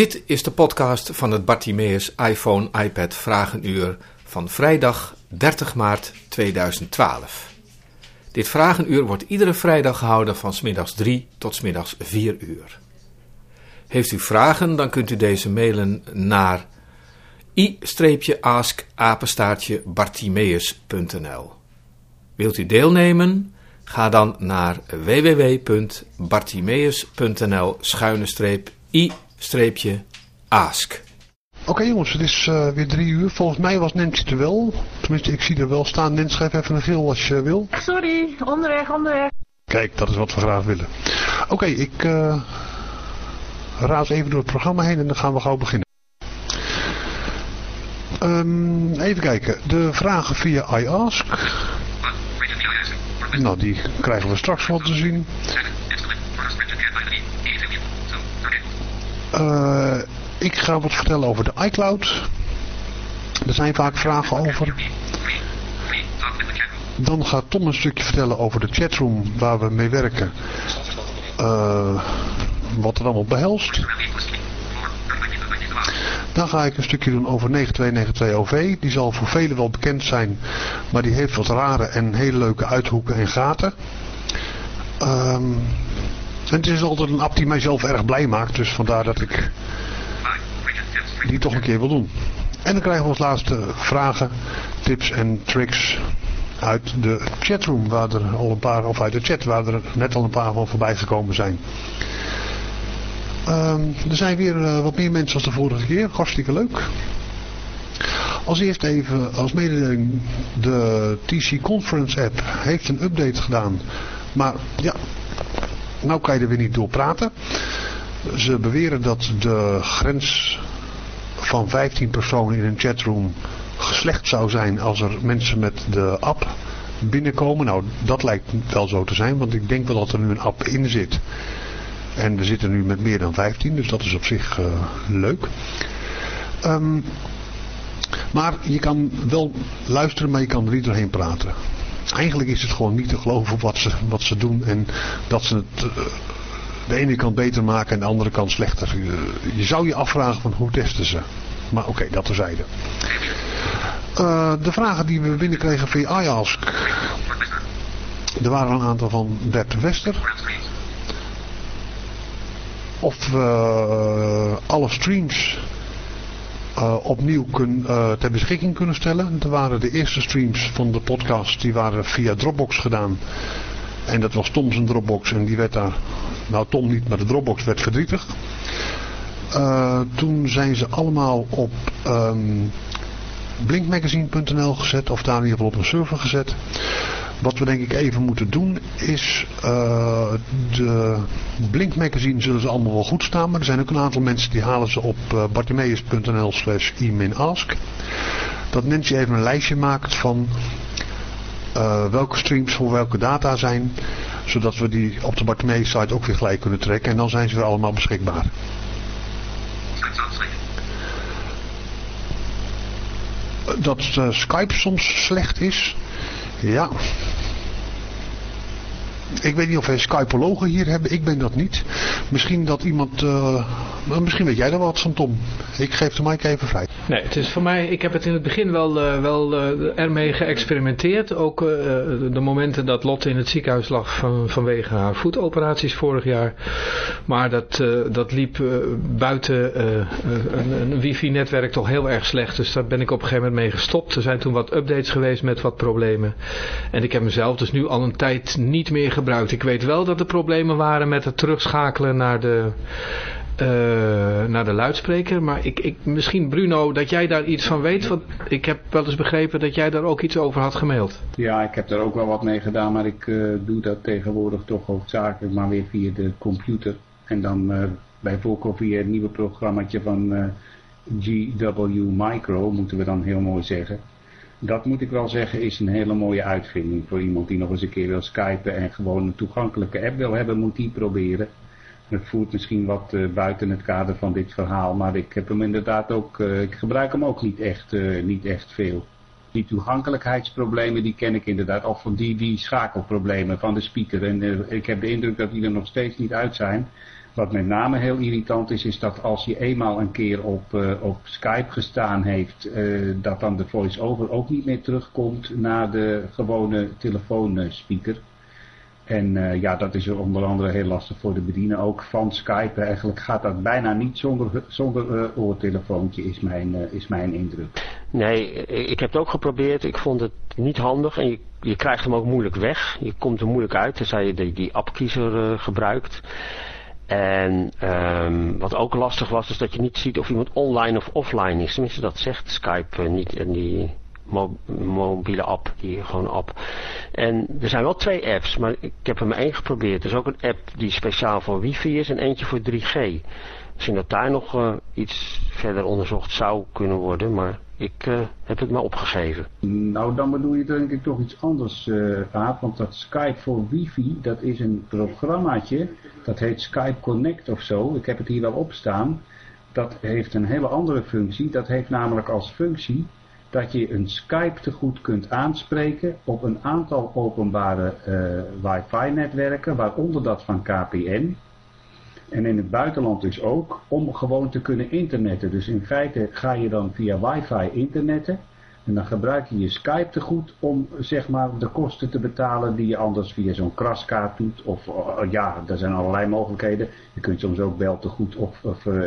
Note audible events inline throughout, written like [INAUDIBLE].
Dit is de podcast van het Bartimeus iPhone iPad Vragenuur van vrijdag 30 maart 2012. Dit Vragenuur wordt iedere vrijdag gehouden van smiddags 3 tot smiddags 4 uur. Heeft u vragen, dan kunt u deze mailen naar i-ask-bartimeus.nl Wilt u deelnemen? Ga dan naar www.bartimeus.nl-i-ask. Oké jongens, het is uh, weer drie uur. Volgens mij was Nancy er wel. Tenminste, ik zie er wel staan. Nancy, schrijf even een geel als je wil. Sorry, onderweg, onderweg. Kijk, dat is wat we graag willen. Oké, ik uh, raas even door het programma heen en dan gaan we gauw beginnen. Um, even kijken. De vragen via iAsk. Nou, die krijgen we straks wel te zien. Uh, ik ga wat vertellen over de iCloud. Er zijn vaak vragen over. Dan gaat Tom een stukje vertellen over de chatroom waar we mee werken. Uh, wat er allemaal behelst. Dan ga ik een stukje doen over 9292OV. Die zal voor velen wel bekend zijn. Maar die heeft wat rare en hele leuke uithoeken en gaten. Um, en het is altijd een app die mijzelf erg blij maakt. Dus vandaar dat ik die toch een keer wil doen. En dan krijgen we als laatste vragen, tips en tricks uit de chatroom. Waar er al een paar, of uit de chat waar er net al een paar van voorbij gekomen zijn. Um, er zijn weer uh, wat meer mensen als de vorige keer. Hartstikke leuk. Als eerst even als mededeling. De TC Conference app heeft een update gedaan. Maar ja, nou kan je er weer niet door praten. Ze beweren dat de grens van 15 personen in een chatroom geslecht zou zijn als er mensen met de app binnenkomen. Nou, dat lijkt wel zo te zijn, want ik denk wel dat er nu een app in zit. En we zitten nu met meer dan 15, dus dat is op zich uh, leuk. Um, maar je kan wel luisteren, maar je kan er niet doorheen praten. Eigenlijk is het gewoon niet te geloven wat ze, wat ze doen en dat ze het uh, de ene kant beter maken en de andere kant slechter. Je, je zou je afvragen van hoe testen ze. Maar oké, dat terzijde. Uh, de vragen die we binnenkregen via iAsk. Er waren een aantal van Bert Wester of uh, alle streams uh, opnieuw kun, uh, ter beschikking kunnen stellen. Er waren de eerste streams van de podcast, die waren via Dropbox gedaan. En dat was Tom zijn Dropbox en die werd daar, nou Tom niet, maar de Dropbox werd verdrietig. Uh, toen zijn ze allemaal op um, blinkmagazine.nl gezet, of daar in ieder geval op een server gezet. Wat we denk ik even moeten doen is, uh, de Blink magazine zullen ze allemaal wel goed staan, maar er zijn ook een aantal mensen die halen ze op uh, bartimeus.nl slash e-ask. Dat Nancy even een lijstje maakt van uh, welke streams voor welke data zijn, zodat we die op de Bartimeus site ook weer gelijk kunnen trekken en dan zijn ze weer allemaal beschikbaar. Dat Skype soms slecht is, ja. Ik weet niet of wij Skypologen hier hebben. Ik ben dat niet. Misschien dat iemand... Uh, misschien weet jij er wat van, Tom. Ik geef de mic even vrij. Nee, het is voor mij... Ik heb het in het begin wel, uh, wel uh, ermee geëxperimenteerd. Ook de momenten dat Lotte in het ziekenhuis lag van, vanwege haar voetoperaties vorig jaar. Maar dat, dat liep buiten een, een wifi-netwerk toch heel erg slecht. Dus daar ben ik op een gegeven moment mee gestopt. Er zijn toen wat updates geweest met wat problemen. En ik heb mezelf dus nu al een tijd niet meer gebruikt. Ik weet wel dat er problemen waren met het terugschakelen naar de, uh, naar de luidspreker. Maar ik, ik, misschien Bruno, dat jij daar iets van weet. Want ik heb wel eens begrepen dat jij daar ook iets over had gemaild. Ja, ik heb daar ook wel wat mee gedaan. Maar ik uh, doe dat tegenwoordig toch hoofdzakelijk maar weer via de computer. En dan uh, bij voorkeur via het nieuwe programmaatje van GW Micro, moeten we dan heel mooi zeggen dat moet ik wel zeggen is een hele mooie uitvinding voor iemand die nog eens een keer wil skypen en gewoon een toegankelijke app wil hebben, moet die proberen. Het voert misschien wat uh, buiten het kader van dit verhaal, maar ik heb hem inderdaad ook, uh, ik gebruik hem ook niet echt, uh, niet echt veel. Die toegankelijkheidsproblemen die ken ik inderdaad, of die, die schakelproblemen van de speaker. En ik heb de indruk dat die er nog steeds niet uit zijn. Wat met name heel irritant is, is dat als je eenmaal een keer op, uh, op Skype gestaan heeft, uh, dat dan de voice-over ook niet meer terugkomt naar de gewone telefoonspeaker. En uh, ja, dat is onder andere heel lastig voor de bediener ook van Skype. Eigenlijk gaat dat bijna niet zonder, zonder oortelefoontje, is mijn, is mijn indruk. Nee, ik heb het ook geprobeerd. Ik vond het niet handig en je, je krijgt hem ook moeilijk weg. Je komt er moeilijk uit, tenzij je die, die appkiezer gebruikt. En um, wat ook lastig was, is dat je niet ziet of iemand online of offline is. Tenminste, dat zegt Skype niet in die mo mobiele app, die gewoon app. En er zijn wel twee apps, maar ik heb er maar één geprobeerd. Er is ook een app die speciaal voor wifi is en eentje voor 3G. Misschien dat daar nog uh, iets verder onderzocht zou kunnen worden, maar ik uh, heb het maar opgegeven. Nou, dan bedoel je denk ik toch iets anders, uh, Aap. Want dat Skype voor wifi, dat is een programmaatje. Dat heet Skype Connect of zo. Ik heb het hier wel opstaan. Dat heeft een hele andere functie. Dat heeft namelijk als functie dat je een Skype te goed kunt aanspreken op een aantal openbare uh, wifi-netwerken, waaronder dat van KPN. En in het buitenland dus ook, om gewoon te kunnen internetten. Dus in feite ga je dan via wifi internetten. En dan gebruik je je Skype te goed om zeg maar de kosten te betalen die je anders via zo'n kraskaart doet. Of uh, ja, er zijn allerlei mogelijkheden. Je kunt soms ook bel te goed of, uh,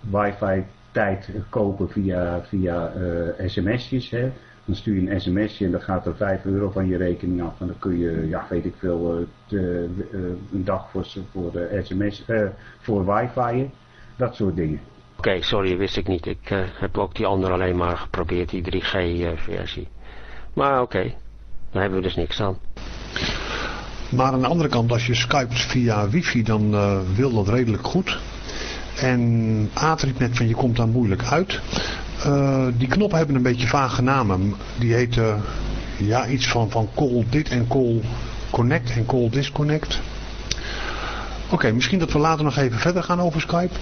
wifi tijd kopen via, via uh, sms'jes. Dan stuur je een sms'je en dan gaat er 5 euro van je rekening af. En dan kun je, ja weet ik veel, de, een dag voor, voor sms, voor wifi'en. Dat soort dingen. Oké, okay, sorry, wist ik niet. Ik uh, heb ook die andere alleen maar geprobeerd, die 3G-versie. Uh, maar oké, okay. daar hebben we dus niks aan. Maar aan de andere kant, als je skypt via wifi, dan uh, wil dat redelijk goed. En riep net van je komt daar moeilijk uit. Uh, die knoppen hebben een beetje vage namen. Die heten ja, iets van, van call dit en call connect en call disconnect. Oké, misschien dat we later nog even verder gaan over Skype.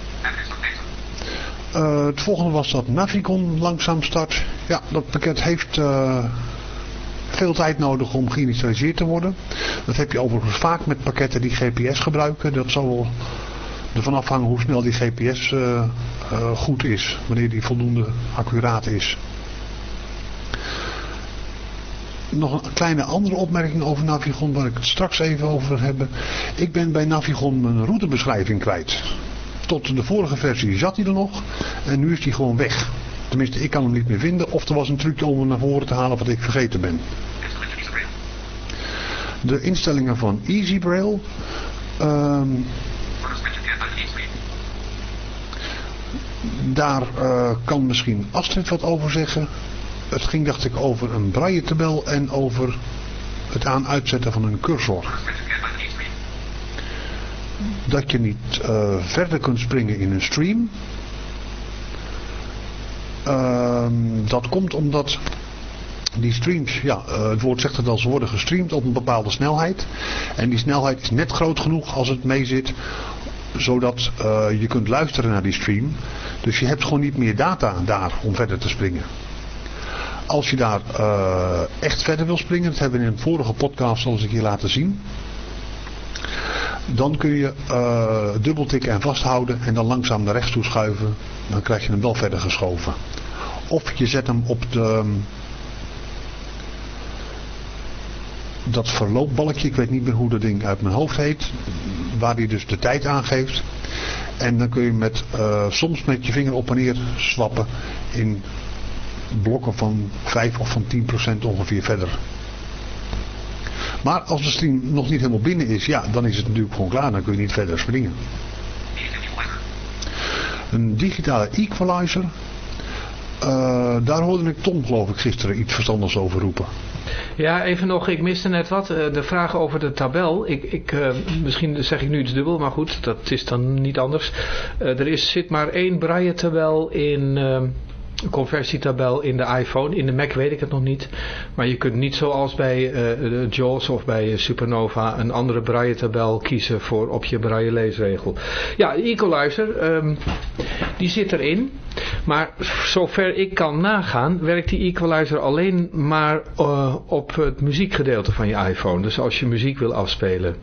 Uh, het volgende was dat Navicon langzaam start. Ja, dat pakket heeft veel tijd nodig om geïnitialiseerd te worden. Dat heb je overigens vaak met pakketten die GPS gebruiken. Dat zal wel ervan afhangen hoe snel die GPS uh, uh, goed is. Wanneer die voldoende accuraat is. Nog een kleine andere opmerking over Navigon waar ik het straks even over hebben. Ik ben bij Navigon mijn routebeschrijving kwijt. Tot de vorige versie zat hij er nog en nu is hij gewoon weg. Tenminste, ik kan hem niet meer vinden of er was een trucje om hem naar voren te halen wat ik vergeten ben. De instellingen van Easy Braille. Um, daar uh, kan misschien Astrid wat over zeggen. Het ging dacht ik over een braille-tabel en over het aan-uitzetten van een cursor. Dat je niet uh, verder kunt springen in een stream. Uh, dat komt omdat die streams, ja, uh, het woord zegt het al, ze worden gestreamd op een bepaalde snelheid. En die snelheid is net groot genoeg als het mee zit zodat uh, je kunt luisteren naar die stream. Dus je hebt gewoon niet meer data daar om verder te springen. Als je daar uh, echt verder wil springen, dat hebben we in een vorige podcast al eens een keer laten zien. Dan kun je uh, dubbeltikken en vasthouden en dan langzaam naar rechts toe schuiven. Dan krijg je hem wel verder geschoven. Of je zet hem op de, dat verloopbalkje, ik weet niet meer hoe dat ding uit mijn hoofd heet, waar hij dus de tijd aangeeft. En dan kun je met, uh, soms met je vinger op en neer swappen in blokken van 5 of van 10% ongeveer verder. Maar als de stream nog niet helemaal binnen is, ja, dan is het natuurlijk gewoon klaar. Dan kun je niet verder springen. Een digitale equalizer. Uh, daar hoorde ik Tom geloof ik gisteren iets verstandigs over roepen. Ja, even nog, ik miste net wat. De vraag over de tabel. Ik, ik, uh, misschien zeg ik nu iets dubbel, maar goed, dat is dan niet anders. Uh, er zit maar één braille tabel in... Conversietabel in de iPhone. In de Mac weet ik het nog niet. Maar je kunt niet zoals bij de JAWS of bij Supernova een andere braille tabel kiezen voor op je braille leesregel. Ja, equalizer, um, die zit erin. Maar zover ik kan nagaan, werkt die equalizer alleen maar uh, op het muziekgedeelte van je iPhone. Dus als je muziek wil afspelen.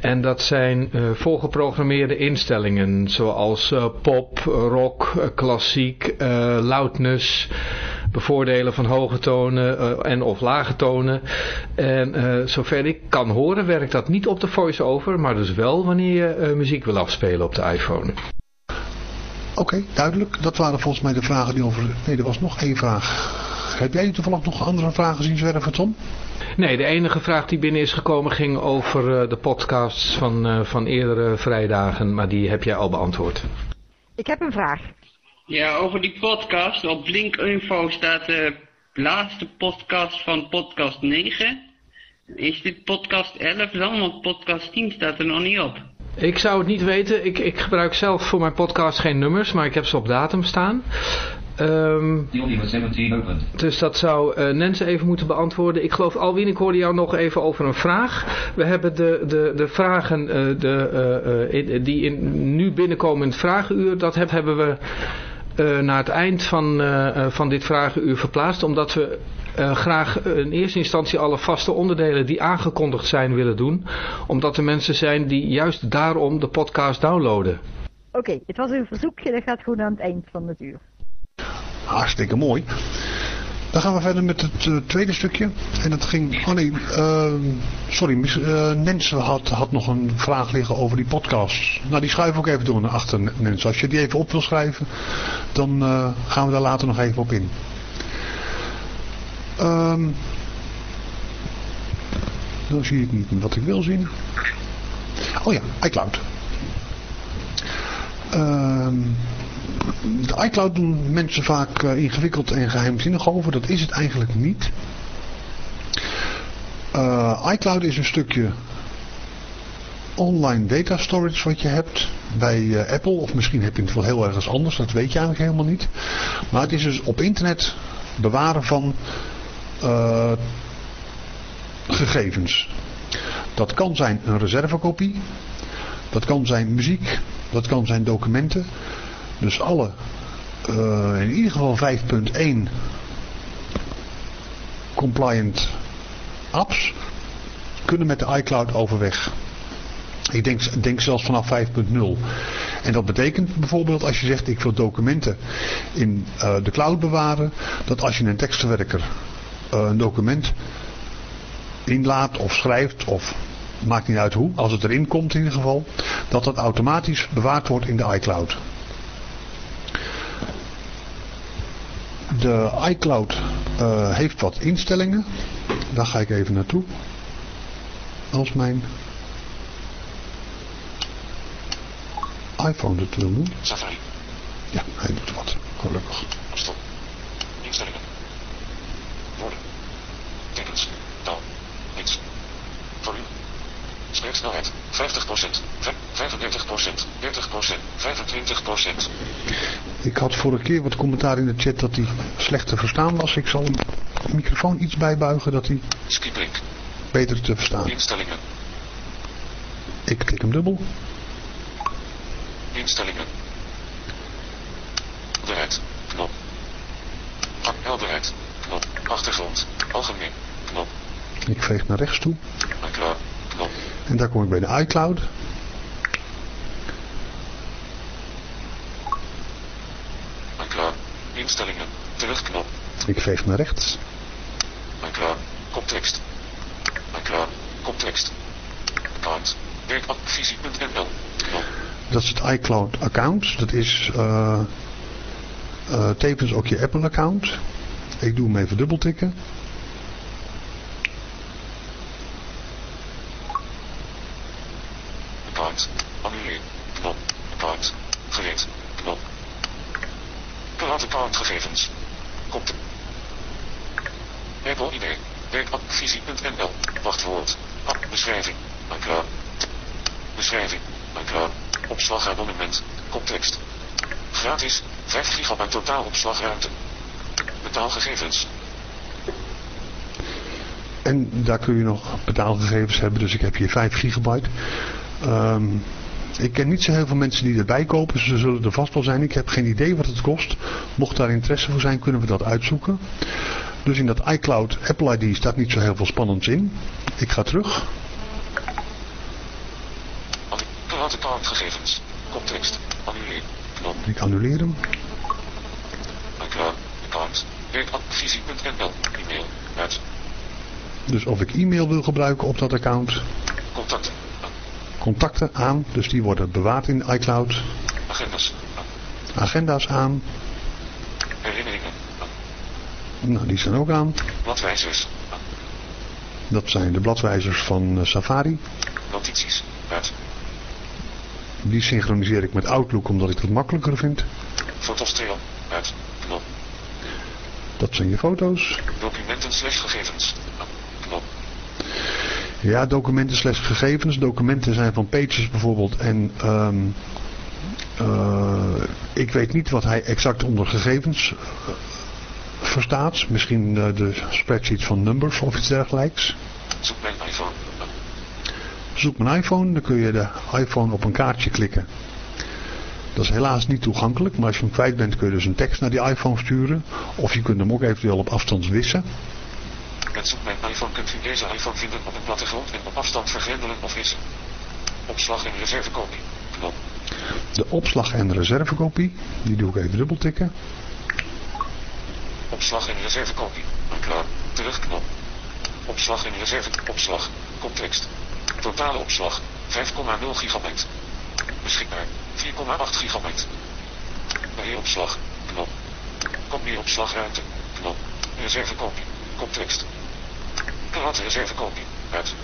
En dat zijn uh, volgeprogrammeerde instellingen zoals uh, pop, rock, uh, klassiek, loudness, bevoordelen van hoge tonen en of lage tonen. En zover ik kan horen werkt dat niet op de voice-over, maar dus wel wanneer je muziek wil afspelen op de iPhone. Oké, duidelijk. Dat waren volgens mij de vragen die over... Nee, er was nog één vraag. Heb jij toevallig nog andere vragen zien zwerven, Tom? Nee, de enige vraag die binnen is gekomen ging over uh, de podcasts van, uh, van eerdere vrijdagen, maar die heb jij al beantwoord. Ik heb een vraag. Ja, over die podcast. Op Blink-info staat de laatste podcast van podcast 9. Is dit podcast 11 dan? Want podcast 10 staat er nog niet op. Ik zou het niet weten. Ik, ik gebruik zelf voor mijn podcast geen nummers, maar ik heb ze op datum staan. Um, dus dat zou uh, Nancy even moeten beantwoorden. Ik geloof, Alwin, ik hoorde jou nog even over een vraag. We hebben de, de, de vragen uh, de, uh, die in, nu binnenkomen in het vragenuur, dat heb, hebben we naar het eind van, van dit vragenuur verplaatst. Omdat we graag in eerste instantie alle vaste onderdelen die aangekondigd zijn willen doen. Omdat er mensen zijn die juist daarom de podcast downloaden. Oké, okay, het was een verzoekje, dat gaat gewoon aan het eind van het uur. Hartstikke mooi. Dan gaan we verder met het uh, tweede stukje. En dat ging... Oh nee, uh, sorry. Uh, had, had nog een vraag liggen over die podcast. Nou, die schuif ook even door naar achter, Nens. Als je die even op wil schrijven, dan uh, gaan we daar later nog even op in. Um, dan zie ik niet wat ik wil zien. Oh ja, iCloud. Ehm de iCloud doen mensen vaak uh, ingewikkeld en geheimzinnig over. Dat is het eigenlijk niet. Uh, iCloud is een stukje online data storage wat je hebt bij uh, Apple. Of misschien heb je het wel heel ergens anders. Dat weet je eigenlijk helemaal niet. Maar het is dus op internet bewaren van gegevens. Dat kan zijn een reservekopie. Dat kan zijn muziek. Dat kan zijn documenten. Dus alle, uh, in ieder geval 5.1 compliant apps kunnen met de iCloud overweg. Ik denk, denk zelfs vanaf 5.0. En dat betekent bijvoorbeeld als je zegt ik wil documenten in uh, de cloud bewaren. Dat als je een tekstverwerker uh, een document inlaat of schrijft of maakt niet uit hoe. Als het erin komt in ieder geval. Dat dat automatisch bewaard wordt in de iCloud. De iCloud uh, heeft wat instellingen. Daar ga ik even naartoe. Als mijn iPhone het wil doen. Safari. Ja, hij doet wat. Gelukkig. Stop. Instellingen. Woorden. Tekens. Taal. Niks. Volume. Spreeksnelheid. 50%, 35%, 30%, 25%. Ik had vorige keer wat commentaar in de chat dat hij slecht te verstaan was. Ik zal de microfoon iets bijbuigen dat hij Skiplink. beter te verstaan. Instellingen. Ik klik hem dubbel. Instellingen. Helderheid. Knop. Helderheid. Knop. Achtergrond. Algemeen. Knop. Ik veeg naar rechts toe. Klaar. En daar kom ik bij de iCloud. Klaar. Instellingen. Terugknop. Ik veeg naar rechts. Klaar. Koptekst. Klaar. Koptekst. Account. Werkadvisie.nl. Dat is het iCloud account. Dat is uh, uh, tevens ook je Apple account. Ik doe hem even dubbeltikken. Account. Annuleer. Knop. Account. Gereed. Knop. Laat accountgegevens. Komt. Apple ID. Werkadvisie.nl. Wachtwoord. App. Beschrijving. Klaar. Beschrijving. Klaar. Opslagabonnement. Context. Gratis. 5 gigabyte totaal opslagruimte. Betaalgegevens. En daar kun je nog betaalgegevens hebben. Dus ik heb hier 5 gigabyte. Um, ik ken niet zo heel veel mensen die erbij kopen. Ze zullen er vast wel zijn. Ik heb geen idee wat het kost. Mocht daar interesse voor zijn, kunnen we dat uitzoeken. Dus in dat iCloud Apple ID staat niet zo heel veel spannends in. Ik ga terug. Context. Annuleer. Knop. Ik annuleer hem. iCloud. Account. Werkadvisie.nl. E-mail. Uit. Dus of ik e-mail wil gebruiken op dat account. Contacten. Aan, dus die worden bewaard in iCloud. Agendas. Agenda's aan. Herinneringen. Nou, die zijn ook aan. Bladwijzers. Dat zijn de bladwijzers van eh, Safari. Notities. Uit. Die synchroniseer ik met Outlook omdat ik dat makkelijker vind. Fotostrail. Uit. Knop. Dat zijn je foto's. Documenten slash gegevens. Knop. Ja, documenten slash gegevens. Documenten zijn van Pages bijvoorbeeld. En ehm, eh, ik weet niet wat hij exact onder gegevens eh, verstaat. Misschien eh, de spreadsheet van numbers of iets dergelijks. Zoek mijn iPhone. Zoek mijn iPhone, dan kun je de iPhone op een kaartje klikken. Dat is helaas niet toegankelijk, maar als je hem kwijt bent kun je dus een tekst naar die iPhone sturen. Of je kunt hem ook eventueel op afstand wissen. Met zoek mijn iPhone kunt u deze iPhone vinden op een plattegrond en op afstand vergrendelen of wissen. Opslag en reservekopie. Knop. De opslag en reservekopie, die doe ik even dubbeltikken. Opslag en reservekopie. Klaar. Terugknop. Opslag en reserve. Opslag. Context. Totale opslag. 5,0 gigabyte. Beschikbaar. 4,8 gigabyte. Beheeropslag. Knop. Kopieopslagruimte. Knop. Reservekopie. Context. Cloud reservekopie. Uit.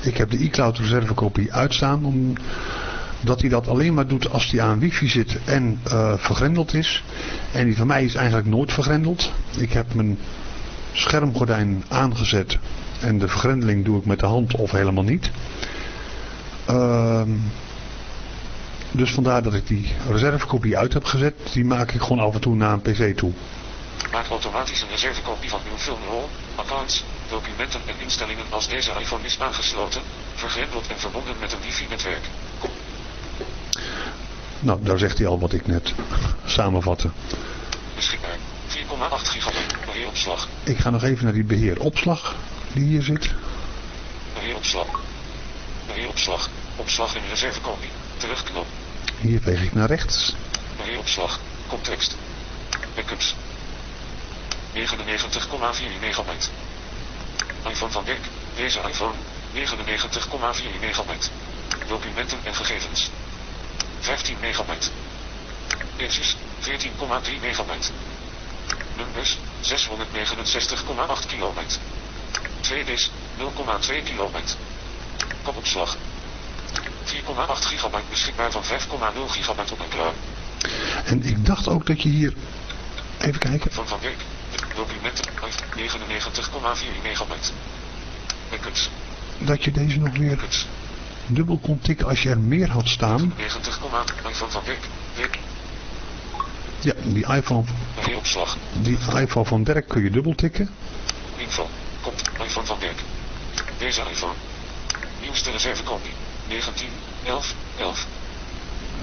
Ik heb de iCloud reservekopie uitstaan omdat hij dat alleen maar doet als hij aan wifi zit en eh, vergrendeld is. En die van mij is eigenlijk nooit vergrendeld. Ik heb mijn schermgordijn aangezet en de vergrendeling doe ik met de hand of helemaal niet. Ehm, dus vandaar dat ik die reservekopie uit heb gezet. Die maak ik gewoon af en toe naar een pc toe. Maak automatisch een reservekopie van uw filmrol, accounts, documenten en instellingen als deze iPhone is aangesloten, vergrendeld en verbonden met een wifi-netwerk. Nou, daar zegt hij al wat ik net samenvatte. Beschikbaar. 4,8 gigabyte. Beheeropslag. Ik ga nog even naar die beheeropslag die hier zit. Beheeropslag. Beheeropslag. Opslag en reservekopie. Terugknop. Hier veeg ik naar rechts. Beheeropslag. Context. Backups. 99,4 megabyte. iPhone van Dirk. Deze iPhone. 99,4 megabyte. Documenten en gegevens. 15 megabyte. Pages. 14,3 megabyte. Numbers. 669,8 kilobyte. 2 0,2 kilobyte. Kopopslag. 4,8 gigabyte beschikbaar van 5,0 gigabyte op een klaar. En ik dacht ook dat je hier... Even kijken. Van Van. Documenten. 99,4 megabyte. Backups. Dat je deze nog weer Backups. dubbel kon tikken als je er meer had staan. 90, iPhone van Dijk. Dijk. Ja, die iPhone, Beheeropslag. die iPhone van Dirk kun je dubbel tikken. Info. Komt. iPhone van Dirk. Deze iPhone. Nieuwste reservekopie. 19, 11, 11.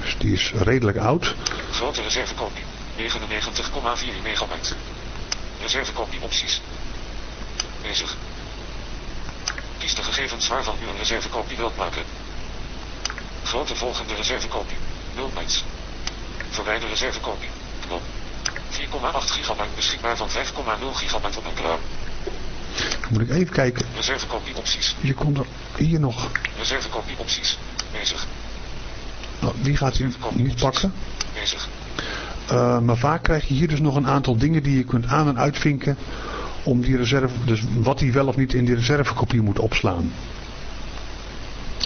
Dus die is redelijk oud. Grote reservekopie. 99,4 megabyte. Reservekopie opties. Bezig. Kies de gegevens waarvan u een reservekopie wilt maken. Grote volgende reservekopie. 0 bytes. Verwijder reservekopie. Knop. 4,8 gigabyte beschikbaar van 5,0 gigabyte op een. Moet ik even kijken. Reservekopie opties. Je komt er hier nog. Reservekopie opties. Bezig. Nou, die gaat u niet pakken. Bezig. Eh, maar vaak krijg je hier dus nog een aantal dingen die je kunt aan- en uitvinken. Om die reserve, dus wat hij wel of niet in die reservekopie moet opslaan.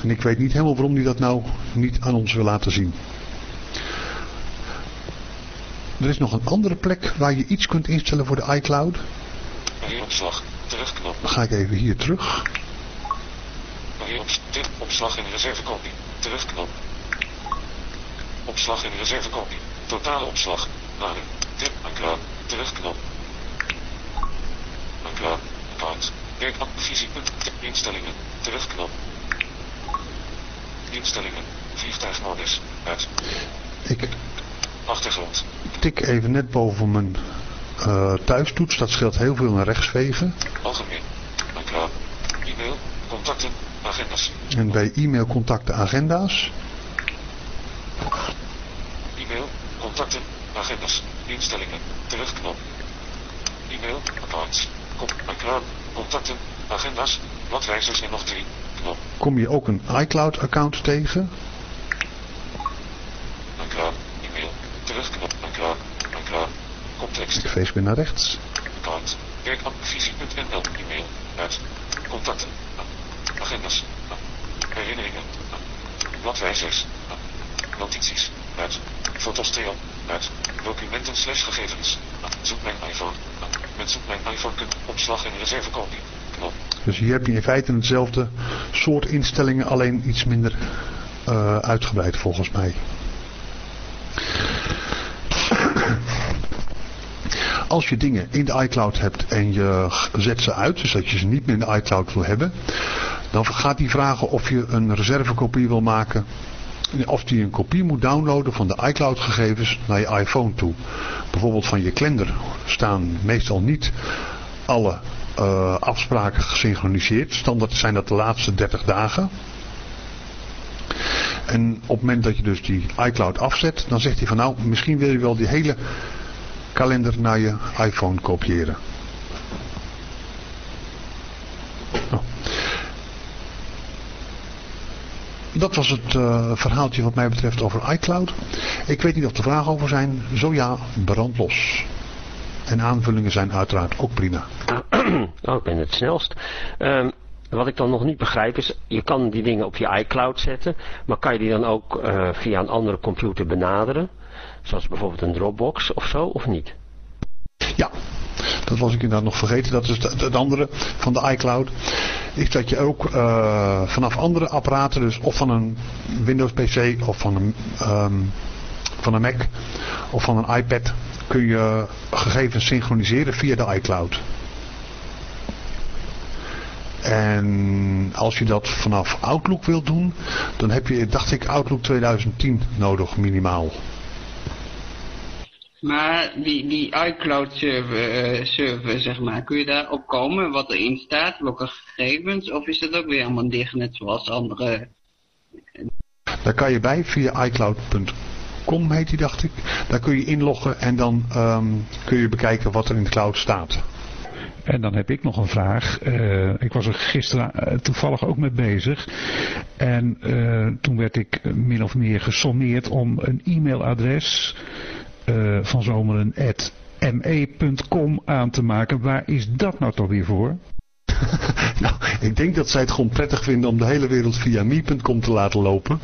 En ik weet niet helemaal waarom hij dat nou niet aan ons wil laten zien. Er is nog een andere plek waar je iets kunt instellen voor de iCloud. Beheeropslag. Terugknop. Dan ga ik even hier terug. Opslag en reservekopie. Terugknop. Opslag en reservekopie. Totale opslag. Laden. Tip, iCloud. Terugknop. iCloud. Account. Werkadvisie.tip. Instellingen. Terugknop. Instellingen. Vliegtuigmodus. Uit. Ik Achtergrond. tik even net boven mijn eh, thuistoets. Dat scheelt heel veel naar rechts vegen. Algemeen. iCloud. E-mail. Contacten. Agendas. En bij e-mail contacten agenda's. Mailbox. Instellingen. Terugknop. E-mail. Accounts. Kop. iCloud. Contacten. Agenda's. Bladwijzers en nog drie. Knop. Kom je ook een iCloud account tegen? iCloud. E-mail. Terugknop. iCloud. iCloud. Context. Ik vees weer naar rechts. Account. Werkappvisie.nl. E-mail. Uit. Contacten. Agendas. Herinneringen. Bladwijzers. Notities. Uit. Foto's. Uit. Documenten slash gegevens. Zoek mijn iPhone. Met zoek mijn iPhone kunt opslag en reservekopie. Dus hier heb je in feite hetzelfde soort instellingen, alleen iets minder uh, uitgebreid volgens mij. Als je dingen in de iCloud hebt en je zet ze uit, dus dat je ze niet meer in de iCloud wil hebben, dan gaat hij vragen of je een reservekopie wil maken. Of die een kopie moet downloaden van de iCloud gegevens naar je iPhone toe. Bijvoorbeeld van je kalender staan meestal niet alle uh, afspraken gesynchroniseerd. Standaard zijn dat de laatste 30 dagen. En op het moment dat je dus die iCloud afzet, dan zegt hij van nou, misschien wil je wel die hele kalender naar je iPhone kopiëren. Dat was het uh, verhaaltje wat mij betreft over iCloud. Ik weet niet of er vragen over zijn. Zo ja, brand los. En aanvullingen zijn uiteraard ook prima. [CLEARS THROAT] Oh, ik ben het snelst. Um, wat ik dan nog niet begrijp is, je kan die dingen op je iCloud zetten, maar kan je die dan ook uh, via een andere computer benaderen? Zoals bijvoorbeeld een Dropbox of zo, of niet? Ja, dat was ik inderdaad nog vergeten. Dat is het andere van de iCloud. Is dat je ook uh, vanaf andere apparaten, dus of van een Windows PC of van een, um, van een Mac of van een iPad, kun je gegevens synchroniseren via de iCloud. En als je dat vanaf Outlook wilt doen, dan heb je, dacht ik, Outlook 2010 nodig minimaal. Maar die, die iCloud server, uh, server, zeg maar, kun je daar op komen wat erin staat, welke gegevens, of is dat ook weer helemaal dicht, net zoals andere... Daar kan je bij via iCloud.com heet die, dacht ik. Daar kun je inloggen en dan um, kun je bekijken wat er in de cloud staat. En dan heb ik nog een vraag. Uh, ik was er gisteren uh, toevallig ook mee bezig. En uh, toen werd ik min of meer gesommeerd om een e-mailadres van zomeren me.com aan te maken. Waar is dat nou toch weer voor? [LAUGHS] nou, ik denk dat zij het gewoon prettig vinden om de hele wereld via me.com te laten lopen.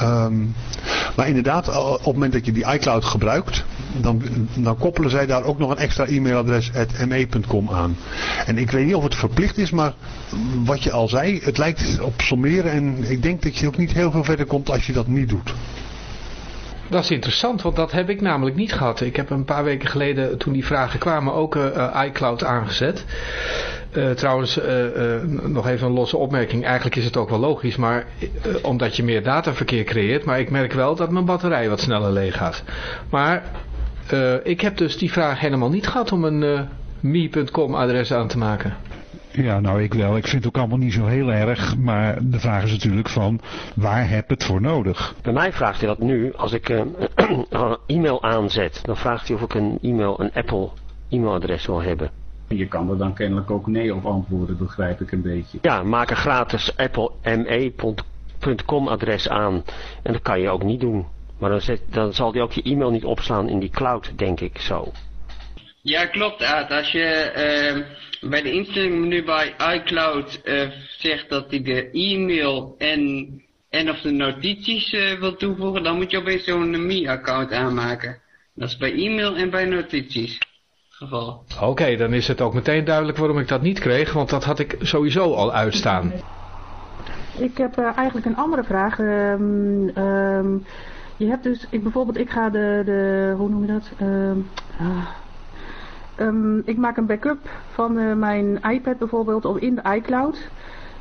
Um, maar inderdaad, op het moment dat je die iCloud gebruikt, dan, dan koppelen zij daar ook nog een extra e-mailadres me.com aan. En ik weet niet of het verplicht is, maar wat je al zei, het lijkt op sommeren en ik denk dat je ook niet heel veel verder komt als je dat niet doet. Dat is interessant, want dat heb ik namelijk niet gehad. Ik heb een paar weken geleden, toen die vragen kwamen, ook uh, iCloud aangezet. Uh, trouwens, nog even een losse opmerking. Eigenlijk is het ook wel logisch, maar omdat je meer dataverkeer creëert. Maar ik merk wel dat mijn batterij wat sneller leeg gaat. Maar ik heb dus die vraag helemaal niet gehad om een me.com adres aan te maken. Ja, nou ik wel. Ik vind het ook allemaal niet zo heel erg. Maar de vraag is natuurlijk van, waar heb het voor nodig? Bij mij vraagt hij dat nu, als ik [CLEARS THROAT] een uh, e-mail aanzet, dan vraagt hij of ik een e-mail, een Apple e-mailadres wil hebben. Je kan er dan kennelijk ook nee op antwoorden, begrijp ik een beetje. Ja, maak een gratis Apple me.com adres aan. En dat kan je ook niet doen. Maar dan, zet, dan zal hij ook je e-mail niet opslaan in die cloud, denk ik zo. Ja, klopt Aad. Als je uh, bij de instellingenmenu bij iCloud uh, zegt dat hij de e-mail en, en of de notities uh, wil toevoegen, dan moet je opeens zo'n Me-account aanmaken. Dat is bij e-mail en bij notities. Geval. Oké, okay, dan is het ook meteen duidelijk waarom ik dat niet kreeg, want dat had ik sowieso al uitstaan. Ik heb eigenlijk een andere vraag. Um, um, je hebt dus, ik, bijvoorbeeld, ik ga de, de hoe noem je dat? Um, ah, Um, ik maak een backup van uh, mijn iPad bijvoorbeeld of in de iCloud.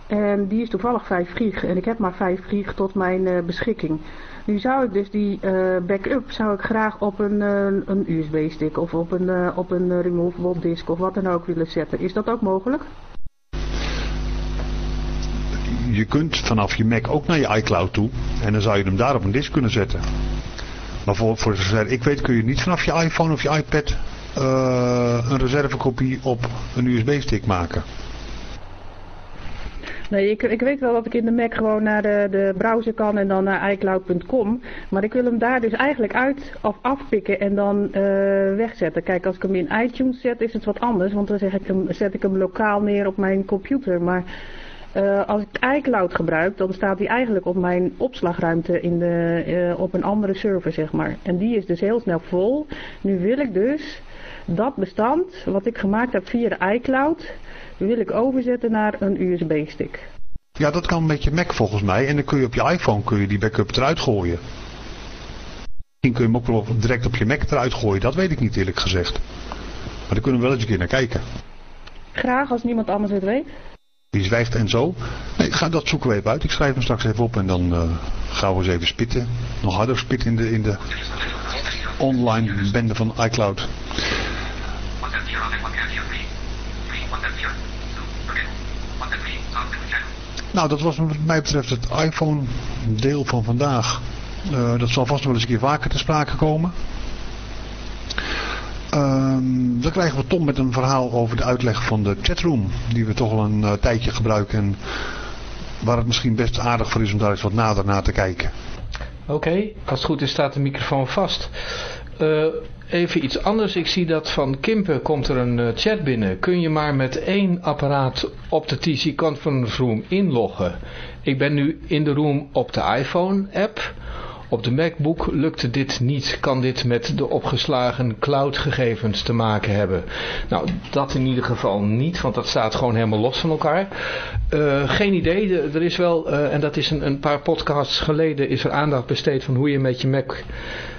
En die is toevallig 5 gig. En ik heb maar 5 gig tot mijn uh, beschikking. Nu zou ik dus die uh, backup zou ik graag op een, een USB-stick of op een, op een removable disk of wat dan ook willen zetten. Is dat ook mogelijk? Je kunt vanaf je Mac ook naar je iCloud toe. En dan zou je hem daar op een disk kunnen zetten. Maar voor, voor zover ik weet kun je niet vanaf je iPhone of je iPad een reservekopie op een USB-stick maken. Nee, ik, ik weet wel dat ik in de Mac gewoon naar de, de browser kan en dan naar iCloud.com. Maar ik wil hem daar dus eigenlijk uit of afpikken en dan uh, wegzetten. Kijk, als ik hem in iTunes zet is het wat anders, want dan zeg ik hem, zet ik hem lokaal neer op mijn computer. Maar uh, als ik iCloud gebruik, dan staat hij eigenlijk op mijn opslagruimte in de, op een andere server, zeg maar. En die is dus heel snel vol. Nu wil ik dus dat bestand, wat ik gemaakt heb via de iCloud, wil ik overzetten naar een USB-stick. Ja, dat kan met je Mac volgens mij. En dan kun je op je iPhone kun je die backup eruit gooien. Misschien kun je hem ook wel direct op je Mac eruit gooien. Dat weet ik niet eerlijk gezegd. Maar daar kunnen we wel eens een keer naar kijken. Graag als niemand anders het weet. Die zwijgt en zo. Nee, ga, dat zoeken we even uit. Ik schrijf hem straks even op en dan uh, gaan we eens even spitten. Nog harder spitten in de, in de online bende van iCloud. Nou, dat was wat mij betreft het iPhone deel van vandaag. Uh, dat zal vast wel eens een keer vaker te sprake komen. Uh, dan krijgen we Tom met een verhaal over de uitleg van de chatroom. Die we toch al een uh, tijdje gebruiken. En waar het misschien best aardig voor is om daar eens wat nader naar te kijken. Oké, als het goed is staat de microfoon vast. Uh, even iets anders. Ik zie dat van Kimpe komt er een uh, chat binnen. Kun je maar met één apparaat op de TC Conference Room inloggen? Ik ben nu in de room op de iPhone app. Op de MacBook lukte dit niet. Kan dit met de opgeslagen cloud-gegevens te maken hebben? Nou, dat in ieder geval niet, want dat staat gewoon helemaal los van elkaar. Uh, geen idee. Er is wel, en dat is een, een, paar podcasts geleden, is er aandacht besteed van hoe je met je Mac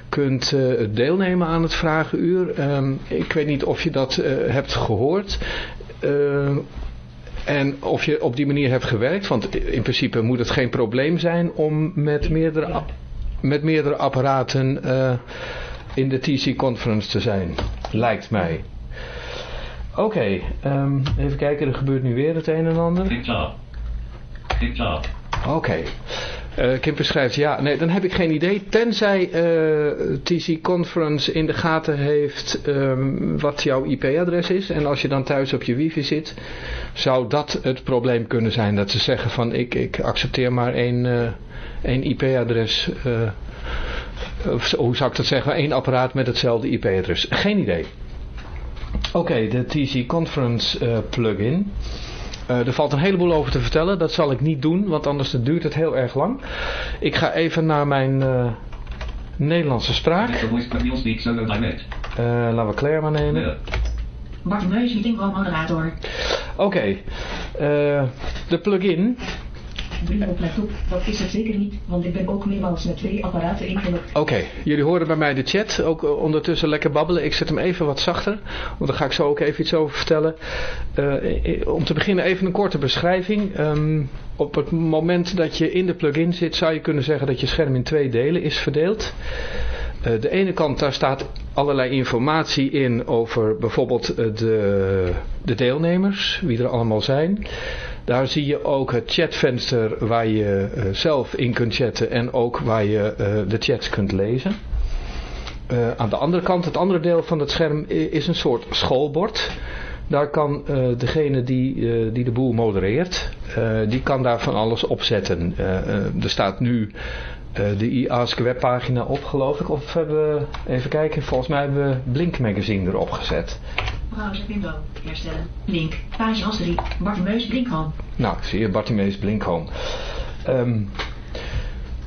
kunt uh, deelnemen aan het vragenuur. Um, ik weet niet of je dat hebt gehoord. En of je op die manier hebt gewerkt, want in principe moet het geen probleem zijn om met meerdere met meerdere apparaten uh, in de TC Conference te zijn. Lijkt mij. Oké, okay, um, even kijken, er gebeurt nu weer het een en ander. Oké. Okay. Uh, Kimper schrijft, ja, nee, dan heb ik geen idee. Tenzij uh, TC Conference in de gaten heeft um, wat jouw IP-adres is. En als je dan thuis op je wifi zit, zou dat het probleem kunnen zijn. Dat ze zeggen van, ik, ik accepteer maar één... Uh, één IP-adres, uh, hoe zou ik dat zeggen, één apparaat met hetzelfde IP-adres. Geen idee. Oké, de TC Conference plugin. Uh, er valt een heleboel over te vertellen, dat zal ik niet doen, want anders duurt het heel erg lang. Ik ga even naar mijn Nederlandse spraak. laten we Claire maar nemen. Bart Meus, moderator. Oké, okay. de plugin Op, dat is het zeker niet, want ik ben ook meermaals met twee apparaten ingelogd. Oké, jullie horen bij mij de chat, ook eh, ondertussen lekker babbelen. Ik zet hem even wat zachter, want daar ga ik zo ook even iets over vertellen. Uh, om te beginnen even een korte beschrijving. Um, op het moment dat je in de plugin zit, zou je kunnen zeggen dat je scherm in twee delen is verdeeld. Uh, de ene kant, daar staat allerlei informatie in over bijvoorbeeld de, de deelnemers, wie er allemaal zijn. Daar zie je ook het chatvenster waar je uh, zelf in kunt chatten en ook waar je uh, de chats kunt lezen. Uh, aan de andere kant, het andere deel van het scherm is een soort schoolbord. Daar kan degene die, die de boel modereert, die kan daar van alles opzetten. er staat nu de e-ask webpagina op geloof ik. Of hebben we, even kijken, volgens mij hebben we Blink Magazine erop gezet. Browser window. Herstellen. Link. Pagina 3. Bartimeus Blinkhome. Nou, zie je Bartimeus Blinkhome. Um,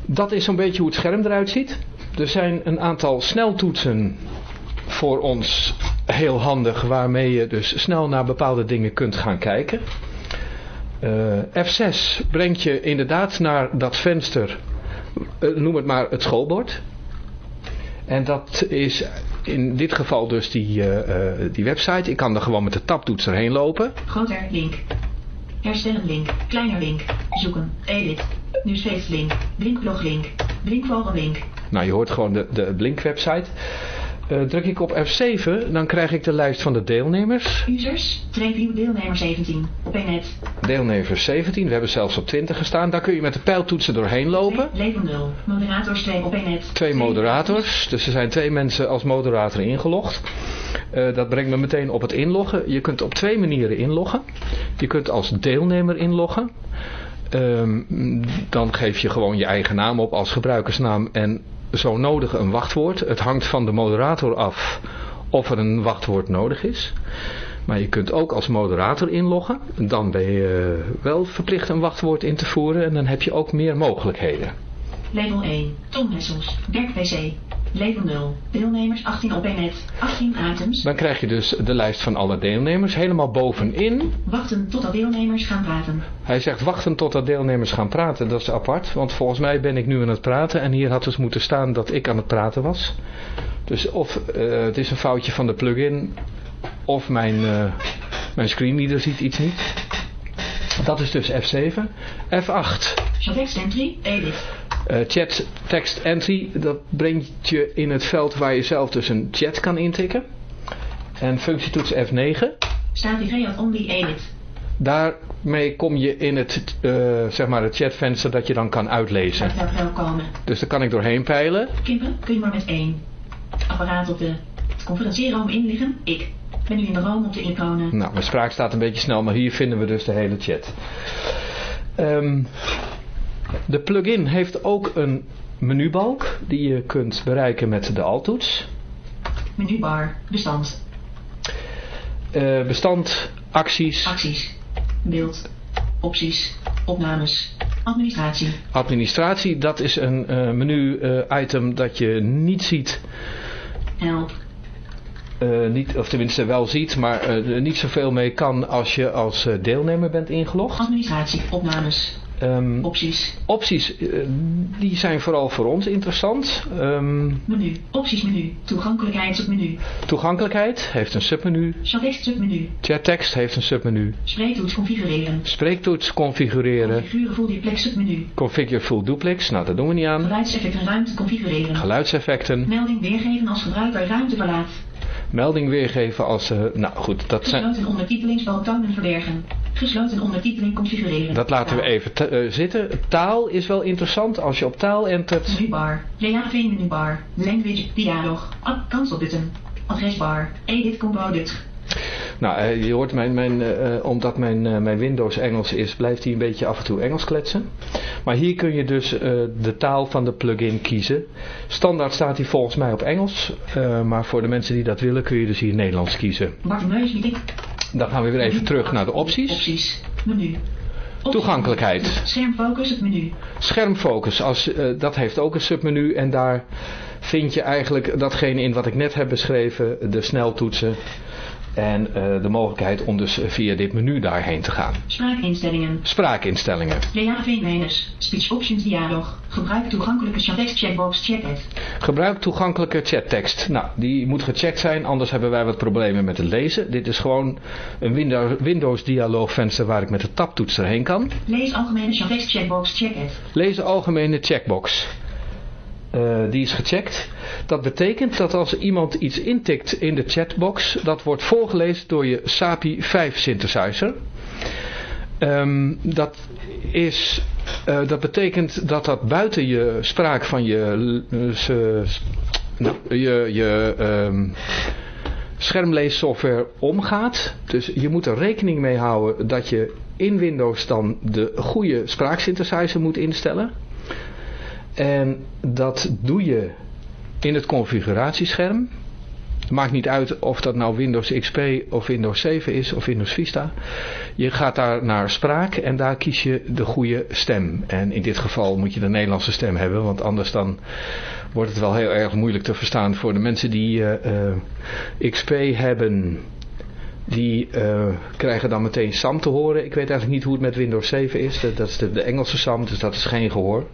dat is zo'n beetje hoe het scherm eruit ziet. Er zijn een aantal sneltoetsen voor ons heel handig waarmee je dus snel naar bepaalde dingen kunt gaan kijken. Uh, F6 brengt je inderdaad naar dat venster, noem het maar het schoolbord. En dat is in dit geval dus die, uh, die website. Ik kan er gewoon met de tabtoets erheen lopen. Groter link. Herstellen link. Kleiner link. Zoeken. Edit. Nu steeds link. Blinkblog link. Blinkforum link. Nou, je hoort gewoon de, de Blink website. Eh, druk ik op F7, dan krijg ik de lijst van de deelnemers. Users, deelnemer 17. Op een net. Deelnemers 17, we hebben zelfs op 20 gestaan. Daar kun je met de pijltoetsen doorheen lopen. Leven 0. Moderators 2 op. Twee moderators, dus er zijn twee mensen als moderator ingelogd. Eh, dat brengt me meteen op het inloggen. Je kunt op twee manieren inloggen. Je kunt als deelnemer inloggen. Ehm, dan geef je gewoon je eigen naam op als gebruikersnaam en zo nodig een wachtwoord. Het hangt van de moderator af of er een wachtwoord nodig is. Maar je kunt ook als moderator inloggen. Dan ben je wel verplicht een wachtwoord in te voeren en dan heb je ook meer mogelijkheden. Level 1. Tom Hessels. Dirk Level 0. Deelnemers 18 op een net. 18 items. Dan krijg je dus de lijst van alle deelnemers helemaal bovenin. Wachten totdat deelnemers gaan praten. Hij zegt wachten totdat deelnemers gaan praten. Dat is apart, want volgens mij ben ik nu aan het praten en hier had dus moeten staan dat ik aan het praten was. Dus of eh, het is een foutje van de plugin of mijn, eh, mijn screenreader ziet iets niet. Dat is dus F7. F8. Chat entry. Edit. Uh, chat text entry, dat brengt je in het veld waar je zelf dus een chat kan intikken. En functietoets F9. Staat die only edit. Daarmee kom je in het, uh, zeg maar het chatvenster dat je dan kan uitlezen. komen. Dus daar kan ik doorheen peilen. Kimpen, kun je maar met één. Apparaat op de conferentieroom inliggen. Ik ben nu in de room op de iconen. Nou, mijn spraak staat een beetje snel, maar hier vinden we dus de hele chat. Um, de plugin heeft ook een menubalk die je kunt bereiken met de Alt-toets. Menubar, bestand. Uh, bestand, acties. Acties, beeld, opties, opnames, administratie. Administratie, dat is een uh, menu-item uh, dat je niet ziet. Help. niet, of tenminste wel ziet, maar niet zoveel mee kan als je als deelnemer bent ingelogd. Administratie, opnames. Um, opties. Opties, uh, die zijn vooral voor ons interessant. Um, menu, optiesmenu, toegankelijkheidsmenu. Toegankelijkheid heeft een submenu. Chattekst submenu. Chattekst heeft een submenu. Spreektoets configureren. Spreektoets configureren. Configure full duplex submenu. Configure full duplex, nou dat doen we niet aan. Geluidseffecten ruimte configureren. Geluidseffecten. Melding weergeven als gebruiker ruimte verlaat. Melding weergeven als, uh, nou goed, dat zijn... Gesloten ondertitelingsbalk tonen verbergen. Gesloten ondertiteling configureren. Dat laten we even uh, zitten. Taal is wel interessant als je op taal entert. Menubar. JAV menubar. Language dialog. Cancel button. Adresbar. Edit combo. Nou, uh, je hoort mijn, mijn, uh, omdat mijn, uh, mijn Windows Engels is, blijft hij een beetje af en toe Engels kletsen. Maar hier kun je dus de taal van de plugin kiezen. Standaard staat hij volgens mij op Engels, maar voor de mensen die dat willen kun je dus hier Nederlands kiezen. Dan gaan we weer even terug naar de opties. Opties, menu. Toegankelijkheid. Schermfocus, het menu. Schermfocus, als, uh, dat heeft ook een submenu en daar vind je eigenlijk datgene in wat ik net heb beschreven, de sneltoetsen en uh, de mogelijkheid om dus via dit menu daarheen te gaan. Spraakinstellingen. Spraakinstellingen. DAV-menus. Speech options dialog. Gebruik toegankelijke chattekst checkbox chat Gebruik toegankelijke chattekst. Nou, die moet gecheckt zijn, anders hebben wij wat problemen met het lezen. Dit is gewoon een Windows, dialoogvenster waar ik met de tabtoets erheen kan. Lees algemene chattekst checkbox check Lees algemene checkbox. Uh, die is gecheckt. Dat betekent dat als iemand iets intikt in de chatbox, dat wordt voorgelezen door je SAPI 5 synthesizer. Um, dat, is, uh, dat betekent dat dat buiten je spraak van je, uh, nou, je, je um, schermleessoftware omgaat. Dus je moet er rekening mee houden dat je in Windows dan de goede spraaksynthesizer moet instellen. En dat doe je in het configuratiescherm. Maakt niet uit of dat nou Windows XP of Windows 7 is of Windows Vista. Je gaat daar naar spraak en daar kies je de goede stem. En in dit geval moet je de Nederlandse stem hebben, want anders dan wordt het wel heel erg moeilijk te verstaan voor de mensen die uh, uh, XP hebben. Die uh, krijgen dan meteen SAM te horen. Ik weet eigenlijk niet hoe het met Windows 7 is. Dat, dat is de, de Engelse SAM, dus dat is geen gehoor.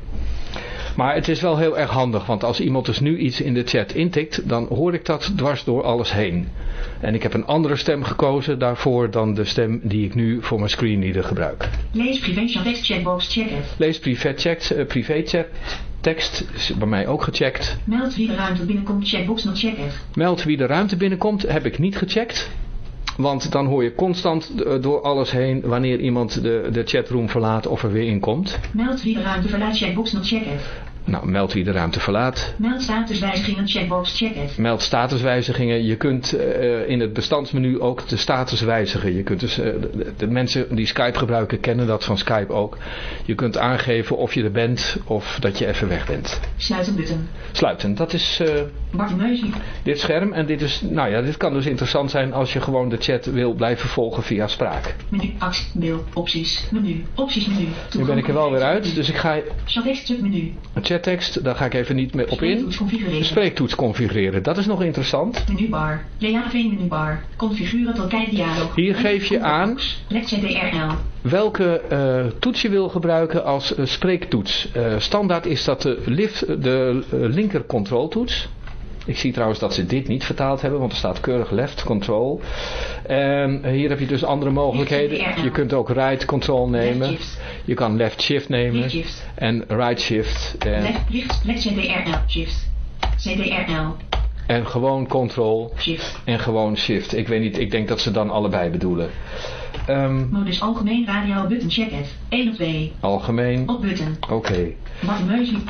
Maar het is wel heel erg handig, want als iemand dus nu iets in de chat intikt, dan hoor ik dat dwars door alles heen. En ik heb een andere stem gekozen daarvoor dan de stem die ik nu voor mijn screenreader gebruik. Lees privé chat checkbox checken. Lees privé, checks, uh, privé chat tekst, is bij mij ook gecheckt. Meld wie de ruimte binnenkomt, checkbox nog checken. Meld wie de ruimte binnenkomt, heb ik niet gecheckt. Want dan hoor je constant door alles heen wanneer iemand de, de chatroom verlaat of er weer in komt. Meld wie de ruimte verlaat, checkbox nog checken. Nou, meld wie de ruimte verlaat. Meld statuswijzigingen, checkbox checken. Meld statuswijzigingen. Je kunt uh, in het bestandsmenu ook de status wijzigen. Je kunt dus, uh, de, de, mensen die Skype gebruiken kennen dat van Skype ook. Je kunt aangeven of je er bent of dat je even weg bent. Sluiten button. Sluiten, dat is uh, dit scherm. En dit, is, nou ja, dit kan dus interessant zijn als je gewoon de chat wil blijven volgen via spraak. Menu, actie, beeld, opties, menu, opties, menu. Nu ben ik er wel weer uit, dus ik ga... Chat menu. Chattekst, daar ga ik even niet meer op in. Spreektoets configureren, dat is nog interessant. Menubar, JAV menubar, configuren tot kijkdialog. Hier geef je aan welke uh, toets je wil gebruiken als uh, spreektoets. Uh, standaard is dat de, lift, de linker controltoets. Ik zie trouwens dat ze dit niet vertaald hebben, want er staat keurig left control. En hier heb je dus andere mogelijkheden. Je kunt ook right control nemen. Je kan left shift nemen. En right shift. En left, left CDRL shift. CDRL. En gewoon control. Shift. En gewoon shift. Ik weet niet, ik denk dat ze dan allebei bedoelen. Um, Modus algemeen radio button check it. 1 of 2. Algemeen. Op button. Oké. Okay.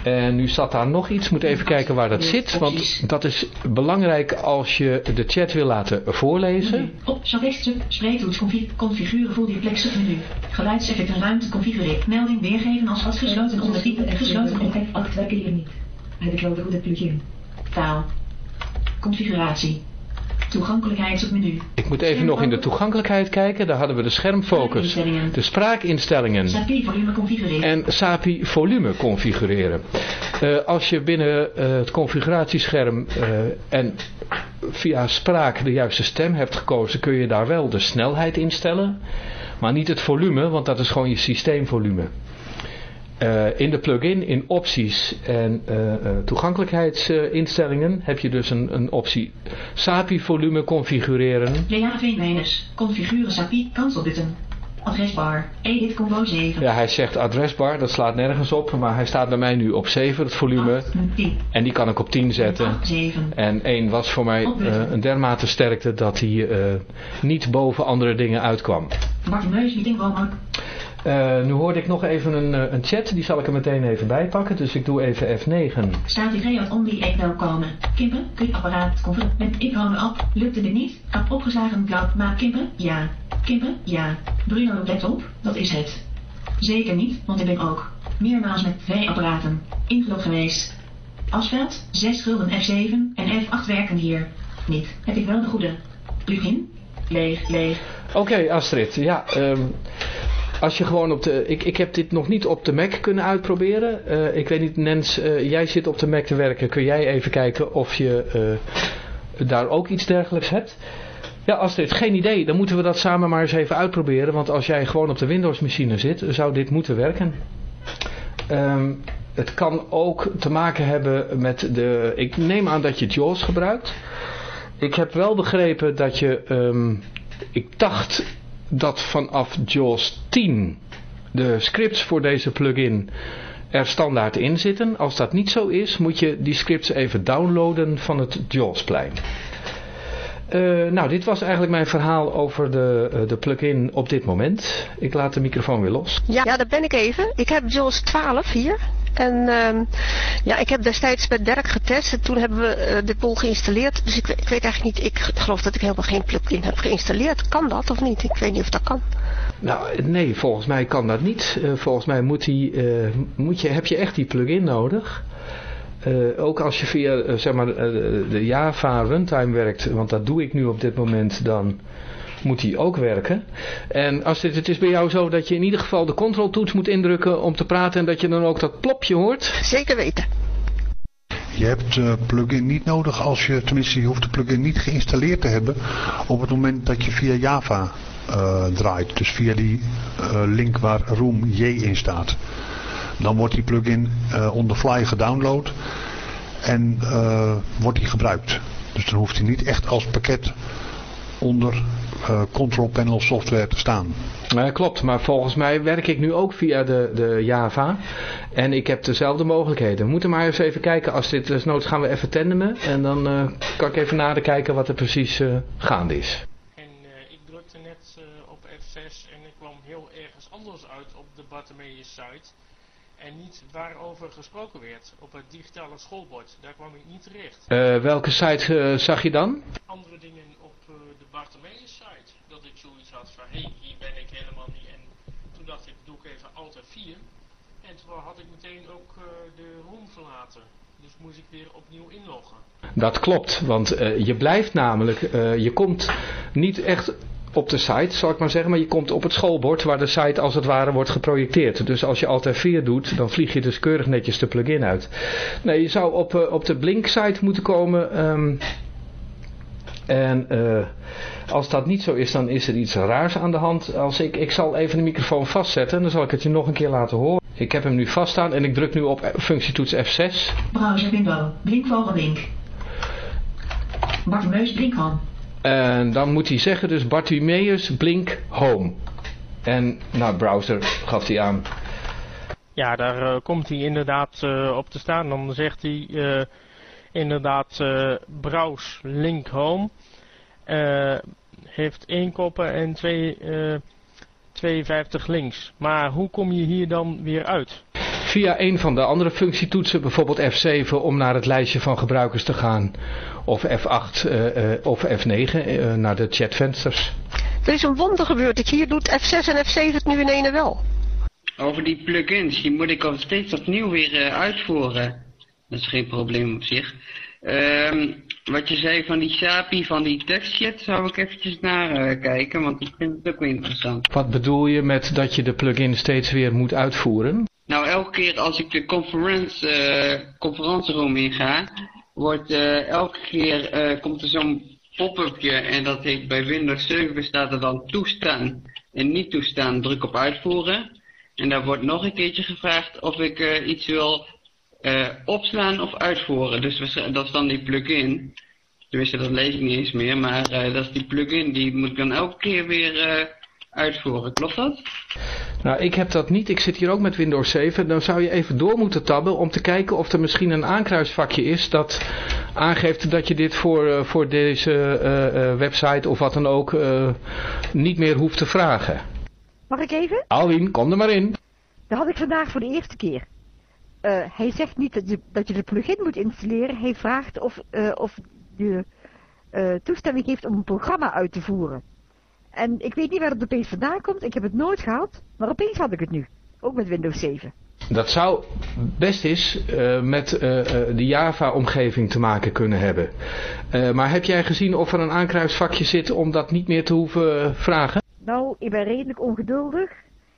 En nu zat daar nog iets. Moet even kijken waar dat zit. Want dat is belangrijk als je de chat wil laten voorlezen. Op chat spreektoets configuren voel je plek submenu. Geluidseffect en ruimte configureren. Melding weergeven als vastgesloten ondertype. Gesloten contact. Act werken hier niet. Heb ik wel de goede plugin. Taal. Configuratie. Toegankelijkheid op menu. Ik moet even nog in de toegankelijkheid kijken. Daar hadden we de schermfocus, de spraakinstellingen SAPI volume configureren. en SAPI volume configureren. Uh, als je binnen uh, het configuratiescherm uh, en via spraak de juiste stem hebt gekozen, kun je daar wel de snelheid instellen. Maar niet het volume, want dat is gewoon je systeemvolume. Uh, in de plugin, in opties en uh, uh, toegankelijkheidsinstellingen heb je dus een, een optie SAPI volume configureren. JAV- configuren SAPI kantelbutton. Adresbar, edit combo 7. Ja, hij zegt adresbar, dat slaat nergens op, maar hij staat bij mij nu op 7, het volume. 8, 10. En die kan ik op 10 zetten. 8, 7. En 1 was voor mij een dermate sterkte dat hij niet boven andere dingen uitkwam. Martin Meus, meeting. Uh, nu hoorde ik nog even een, een chat, die zal ik er meteen even bij pakken. Dus ik doe even F9. Staat u uit om die ik komen? Kimpen, klikapparaat, met ik hou me op. Lukte dit niet? Kap opgezagen blad, maar Kimpen? Ja. Kimpen? Ja. Bruno, let op, dat is het. Zeker niet, want ik ben ook meermaals met twee apparaten ingelogd geweest. Asveld, 6 gulden F7 en F8 werken hier. Niet. Heb ik wel de goede. Plugin? Leeg, leeg. Oké, okay, Astrid. Ja, um, als je gewoon op de... Ik, ik heb dit nog niet op de Mac kunnen uitproberen. Uh, ik weet niet, Nens, uh, jij zit op de Mac te werken. Kun jij even kijken of je uh, daar ook iets dergelijks hebt? Ja, Astrid, geen idee. Dan moeten we dat samen maar eens even uitproberen. Want als jij gewoon op de Windows machine zit, zou dit moeten werken. Um, het kan ook te maken hebben met de... Ik neem aan dat je JAWS gebruikt. Ik heb wel begrepen dat je... Um, ik dacht dat vanaf JAWS 10 de scripts voor deze plugin er standaard in zitten. Als dat niet zo is, moet je die scripts even downloaden van het JAWS-plein. Uh, nou, dit was eigenlijk mijn verhaal over de, uh, de plugin op dit moment. Ik laat de microfoon weer los. Ja, ja daar ben ik even. Ik heb JAWS 12 hier. En uh, ja, ik heb destijds met Dirk getest en toen hebben we uh, dit bol geïnstalleerd. Dus ik, weet eigenlijk niet, ik geloof dat ik helemaal geen plugin heb geïnstalleerd. Kan dat of niet? Ik weet niet of dat kan. Nou, nee, volgens mij kan dat niet. Uh, volgens mij moet die, moet je, heb je echt die plugin nodig. Ook als je via zeg maar, de Java runtime werkt, want dat doe ik nu op dit moment, dan moet die ook werken. En als dit, het is bij jou zo dat je in ieder geval de control toets moet indrukken om te praten en dat je dan ook dat plopje hoort? Zeker weten. Je hebt de plugin niet nodig als je, tenminste je hoeft de plugin niet geïnstalleerd te hebben op het moment dat je via Java draait. Dus via die link waar room J in staat. Dan wordt die plugin uh, on the fly gedownload en uh, wordt die gebruikt. Dus dan hoeft hij niet echt als pakket onder uh, control panel software te staan. Uh, klopt, maar volgens mij werk ik nu ook via de, de Java. En ik heb dezelfde mogelijkheden. We moeten maar eens even kijken. Als dit dus noods gaan we even tandemen. En dan uh, kan ik even nader kijken wat er precies uh, gaande is. En ik drukte net op F6 en ik kwam heel ergens anders uit op de Bartemeus site. En niet waarover gesproken werd op het digitale schoolbord. Daar kwam ik niet terecht. welke site zag je dan? Andere dingen op de Bartemeus site. Dat ik zoiets had van, hé, hier ben ik helemaal niet. En toen dacht ik, doe ik even Alt F4. En toen had ik meteen ook uh, de room verlaten. Dus moest ik weer opnieuw inloggen. Dat klopt, want uh, je blijft namelijk, uh, je komt niet echt op de site, zal ik maar zeggen, maar je komt op het schoolbord waar de site als het ware wordt geprojecteerd. Dus als je Alt F4 doet, dan vlieg je dus keurig netjes de plugin uit. Nee, je zou op, op de Blink site moeten komen... Um, en uh, als dat niet zo is, dan is er iets raars aan de hand. Als ik, ik zal even de microfoon vastzetten en dan zal ik het je nog een keer laten horen. Ik heb hem nu vaststaan en ik druk nu op functietoets F6. Browser window, blinkvogelblink. Bartimeus blink home. En dan moet hij zeggen dus Bartimeus blink home. En nou, browser gaf hij aan. Ja, daar uh, komt hij inderdaad uh, op te staan. Dan zegt hij... Inderdaad uh, browse link home. Uh, heeft één koppen en twee, uh, 52 links. Maar hoe kom je hier dan weer uit? Via een van de andere functietoetsen, bijvoorbeeld F7 om naar het lijstje van gebruikers te gaan. Of F8 uh, of F9 naar de chatvensters. Er is een wonder gebeurd. Hier doet F6 en F7 het nu in ene wel. Over die plugins, die moet ik al steeds opnieuw weer uitvoeren. Dat is geen probleem op zich. Um, wat je zei van die SAPI, van die tekstchat, zou ik eventjes naar uh, kijken, want ik vind het ook wel interessant. Wat bedoel je met dat je de plugin steeds weer moet uitvoeren? Nou, elke keer als ik de conference, uh, conferentieroom inga, wordt uh, elke keer komt er zo'n pop-upje en dat heet bij Windows 7 staat er dan toestaan en niet toestaan, druk op uitvoeren. En daar wordt nog een keertje gevraagd of ik iets wil uh, opslaan of uitvoeren. Dus dat is dan die plugin. Tenminste, dat lees ik niet eens meer, maar uh, dat is die plugin. Die moet ik dan elke keer weer uh, uitvoeren. Klopt dat? Nou, ik heb dat niet. Ik zit hier ook met Windows 7. Dan zou je even door moeten tabben om te kijken of er misschien een aankruisvakje is dat aangeeft dat je dit voor, voor deze website of wat dan ook niet meer hoeft te vragen. Mag ik even? Alwin, kom er maar in. Dat had ik vandaag voor de eerste keer. Uh, hij zegt niet dat je, dat je de plugin moet installeren. Hij vraagt of, uh, of je uh, toestemming geeft om een programma uit te voeren. En ik weet niet waar het opeens vandaan komt. Ik heb het nooit gehad. Maar opeens had ik het nu. Ook met Windows 7. Dat zou best eens met de Java-omgeving te maken kunnen hebben. Maar heb jij gezien of er een aankruisvakje zit om dat niet meer te hoeven vragen? Nou, ik ben redelijk ongeduldig.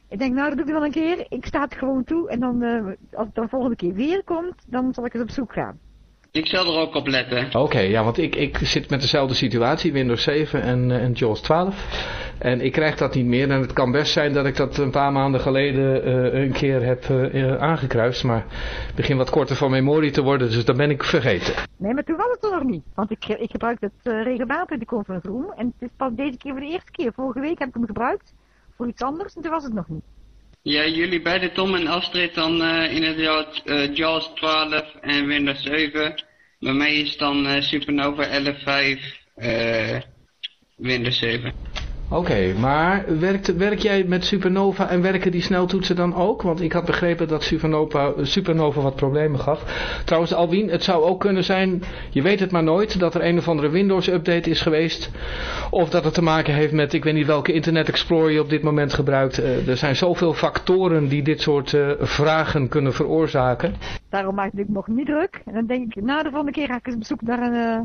Ik denk, nou, dat doe ik wel een keer. Ik sta het gewoon toe. En dan, uh, als het de volgende keer weer komt, dan zal ik eens op zoek gaan. Ik zal er ook op letten. Oké, okay, ja, want ik, ik zit met dezelfde situatie, Windows 7 en, uh, en JAWS 12. En ik krijg dat niet meer. En het kan best zijn dat ik dat een paar maanden geleden uh, een keer heb uh, aangekruist. Maar ik begin wat korter van memorie te worden, dus dat ben ik vergeten. Nee, maar toen was het er nog niet. Want ik, ik gebruik het regelmatig in de conference room. En het is pas deze keer voor de eerste keer. Vorige week heb ik hem gebruikt voor iets anders en toen was het nog niet. Ja, jullie beide Tom en Astrid dan uh, in het uh, JAWS 12 en Windows 7. Bij mij is dan uh, Supernova 11.5 Windows 7. Oké, maar werkt, werk jij met Supernova en werken die sneltoetsen dan ook? Want ik had begrepen dat Supernova, Supernova wat problemen gaf. Trouwens, Alwin, het zou ook kunnen zijn, je weet het maar nooit, dat er een of andere Windows-update is geweest. Of dat het te maken heeft met, ik weet niet welke Internet Explorer je op dit moment gebruikt. Uh, er zijn zoveel factoren die dit soort uh, vragen kunnen veroorzaken. Daarom maak ik nog niet druk. En dan denk ik, na de volgende keer ga ik eens op zoek naar een, uh,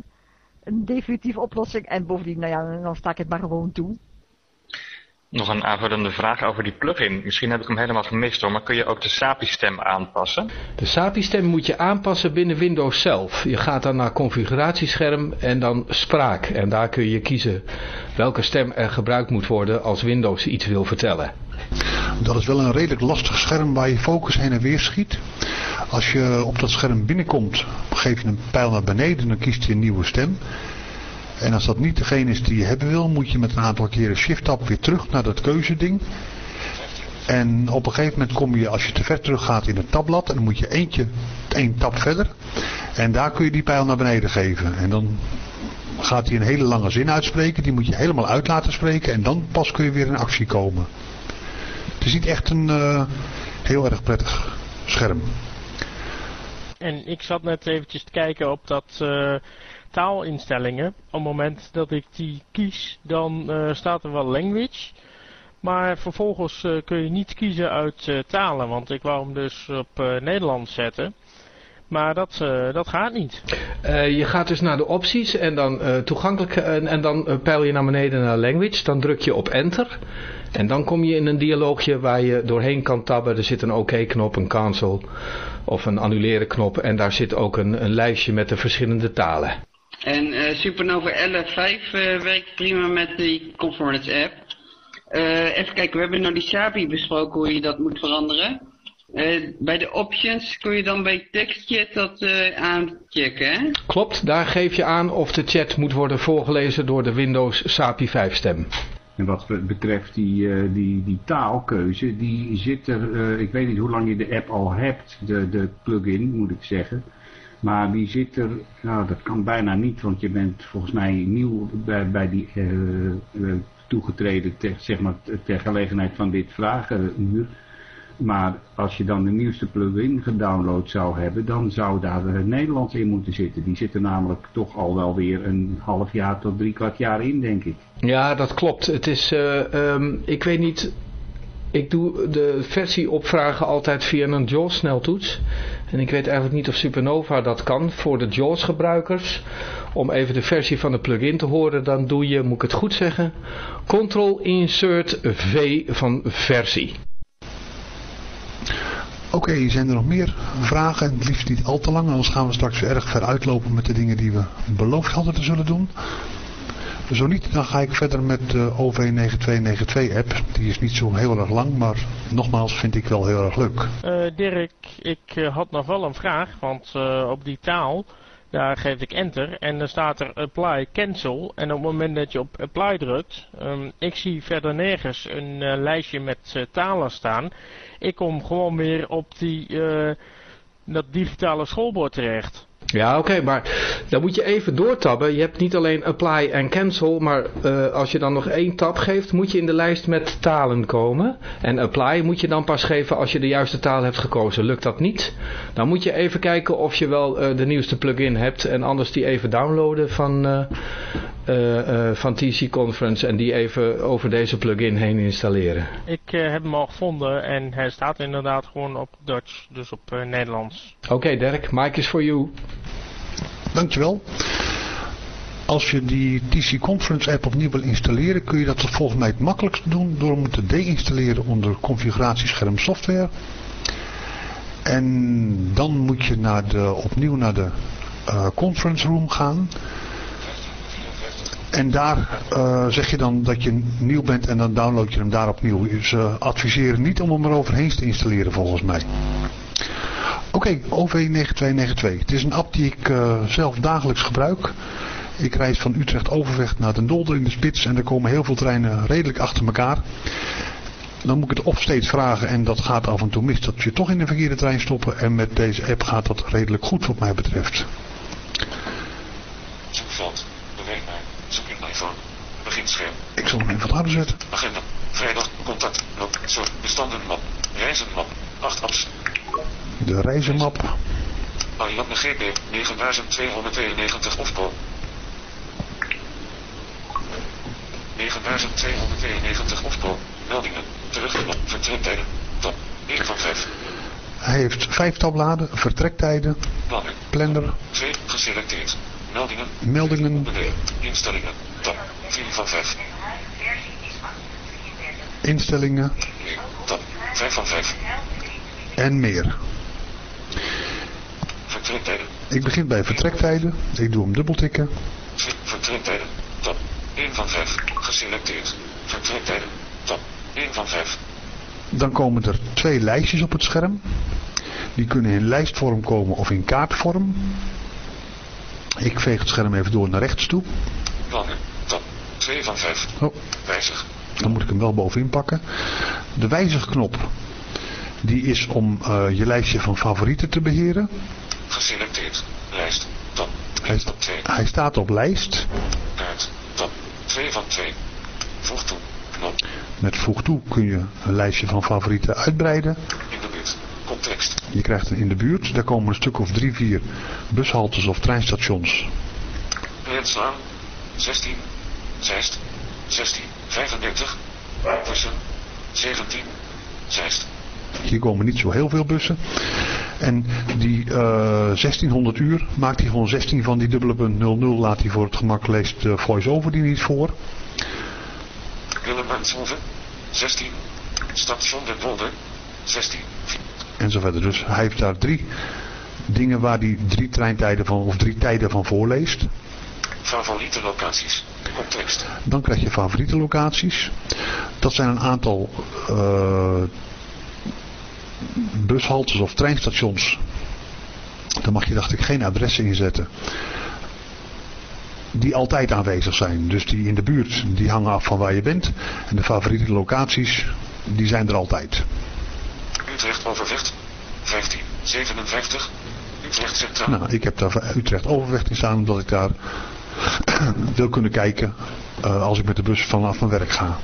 een definitieve oplossing. En bovendien, nou ja, dan sta ik het maar gewoon toe. Nog een aanvullende vraag over die plugin. Misschien heb ik hem helemaal gemist hoor, maar kun je ook de SAPI-stem aanpassen? De SAPI-stem moet je aanpassen binnen Windows zelf. Je gaat dan naar configuratiescherm en dan spraak. En daar kun je kiezen welke stem er gebruikt moet worden als Windows iets wil vertellen. Dat is wel een redelijk lastig scherm waar je focus heen en weer schiet. Als je op dat scherm binnenkomt, geef je een pijl naar beneden, dan kiest hij een nieuwe stem. En als dat niet degene is die je hebben wil, moet je met een aantal keren shift-tab weer terug naar dat keuzeding. En op een gegeven moment kom je, als je te ver terug gaat, in het tabblad. En dan moet je eentje, één tab verder. En daar kun je die pijl naar beneden geven. En dan gaat hij een hele lange zin uitspreken. Die moet je helemaal uit laten spreken. En dan pas kun je weer in actie komen. Het is niet echt een uh, heel erg prettig scherm. En ik zat net eventjes te kijken op dat uh, taalinstellingen. Op het moment dat ik die kies, dan uh, staat er wel language. Maar vervolgens uh, kun je niet kiezen uit uh, talen, want ik wou hem dus op uh, Nederlands zetten. Maar dat, dat gaat niet. je gaat dus naar de opties en dan toegankelijk en, en dan peil je naar beneden naar language. Dan druk je op enter. En dan kom je in een dialoogje waar je doorheen kan tabben. Er zit een oké-knop, een cancel of een annuleren knop. En daar zit ook een, een lijstje met de verschillende talen. En Supernova 11.5 werkt prima met die Conformance app. Uh, even kijken, we hebben nou die SAPI besproken hoe je dat moet veranderen. Uh, bij de options kun je dan bij tekstchat dat uh, aanchecken, hè? Klopt, daar geef je aan of de chat moet worden voorgelezen door de Windows SAPI 5 stem. En wat betreft die, die, die taalkeuze, die zit er, ik weet niet hoe lang je de app al hebt, de, de plugin moet ik zeggen. Maar die zit er, nou dat kan bijna niet, want je bent volgens mij nieuw bij, bij die toegetreden ter, zeg maar, ter gelegenheid van dit vragenuur. Maar als je dan de nieuwste plugin gedownload zou hebben, dan zou daar het Nederlands in moeten zitten. Die zitten namelijk toch al wel weer een half jaar tot drie kwart jaar in, denk ik. Ja, dat klopt. Het is, uh, um, ik weet niet, ik doe de versieopvragen altijd via een JAWS sneltoets. En ik weet eigenlijk niet of Supernova dat kan voor de JAWS gebruikers. Om even de versie van de plugin te horen, dan doe je, moet ik het goed zeggen, Ctrl Insert V van versie. Oké, zijn er nog meer vragen? Het liefst niet al te lang, anders gaan we straks erg ver uitlopen met de dingen die we beloofd hadden te zullen doen. Zo niet, dan ga ik verder met de OV9292 app. Die is niet zo heel erg lang, maar nogmaals vind ik wel heel erg leuk. Uh, Dirk, ik uh, had nog wel een vraag, want op die taal, daar geef ik enter en dan staat er apply cancel. En op het moment dat je op apply drukt, um, ik zie verder nergens een lijstje met talen staan. Ik kom gewoon weer op die, dat digitale schoolbord terecht. Ja, oké, maar dan moet je even doortabben. Je hebt niet alleen apply en cancel, maar uh, als je dan nog één tab geeft, moet je in de lijst met talen komen. En apply moet je dan pas geven als je de juiste taal hebt gekozen. Lukt dat niet, dan moet je even kijken of je wel uh, de nieuwste plugin hebt en anders die even downloaden van, uh, van TC Conference en die even over deze plugin heen installeren. Ik heb hem al gevonden en hij staat inderdaad gewoon op Dutch, dus op Nederlands. Oké okay, Dirk, mic is for you. Dankjewel. Als je die TC Conference app opnieuw wil installeren, kun je dat volgens mij het makkelijkst doen door hem te deinstalleren onder configuratiescherm software. En dan moet je naar de, opnieuw naar de uh, conference room gaan. En daar uh, zeg je dan dat je nieuw bent en dan download je hem daar opnieuw. Ze adviseren niet om hem er overheen te installeren volgens mij. Oké, okay, OV9292. Het is een app die ik uh, zelf dagelijks gebruik. Ik reis van Utrecht Overvecht naar Den Dolder in de Spits en er komen heel veel treinen redelijk achter elkaar. Dan moet ik het of steeds vragen en dat gaat af en toe mis dat je toch in de verkeerde trein stoppen. En met deze app gaat dat redelijk goed wat mij betreft. Zoek in iPhone, beginscherm. Ik zal hem even harder zetten. Agenda, vrijdag, contact, map, soort, bestandenmap, reizenmap, 8 apps, de reizenmap. Ariadne GP 9292 ofco. 9292 ofco. Meldingen. Terugknop. Vertrektijden. Top. 1 van 5. Hij heeft 5 tabbladen. Vertrektijden. Plannen. Planner. 2 geselecteerd. Meldingen. Meldingen. Instellingen. Top. 4 van 5. Instellingen. Top. 5 van 5. En meer. Vertrektijden. Ik begin bij vertrektijden. Ik doe hem dubbeltikken. Vertrektijden. Tab. 1 van 5. Geselecteerd. Vertrektijden. Tab. 1 van 5. Dan komen er twee lijstjes op het scherm. Die kunnen in lijstvorm komen of in kaartvorm. Ik veeg het scherm even door naar rechts toe. Plannen. Tab. 2 van 5. Oh. Wijzig. Dan moet ik hem wel bovenin pakken. De wijzigknop. Die is om uh, je lijstje van favorieten te beheren. Geselecteerd. Lijst. Tab. Hij, hij staat op lijst. Kaart. Tab. 2 van 2. Voeg toe. Knop. Met voeg toe kun je een lijstje van favorieten uitbreiden. In de buurt. Context. Je krijgt een in de buurt. Daar komen een stuk of drie, vier bushaltes of treinstations. Lenslaan. 16. Zeist. 16. 35. Bussen. 17. Zeist. Hier komen niet zo heel veel bussen. En die uh, 1600 uur maakt hij gewoon 16 van die dubbele punt 00. Laat hij voor het gemak leest de voice-over die niet voor. Willem 16. Station Den Wolde. 16. En zo verder. Dus hij heeft daar drie dingen waar hij drie treintijden van, of drie tijden van voorleest. Favoriete locaties. Context. Dan krijg je favoriete locaties. Dat zijn een aantal uh, bushaltes of treinstations. Daar mag je dacht ik geen adressen inzetten. Die altijd aanwezig zijn. Dus die in de buurt, die hangen af van waar je bent. En de favoriete locaties, die zijn er altijd. Utrecht Overvecht. 1557. Utrecht Centraal. Nou, ik heb daar Utrecht Overvecht in staan omdat ik daar [CLEARS THROAT] wil kunnen kijken uh, als ik met de bus vanaf mijn werk ga.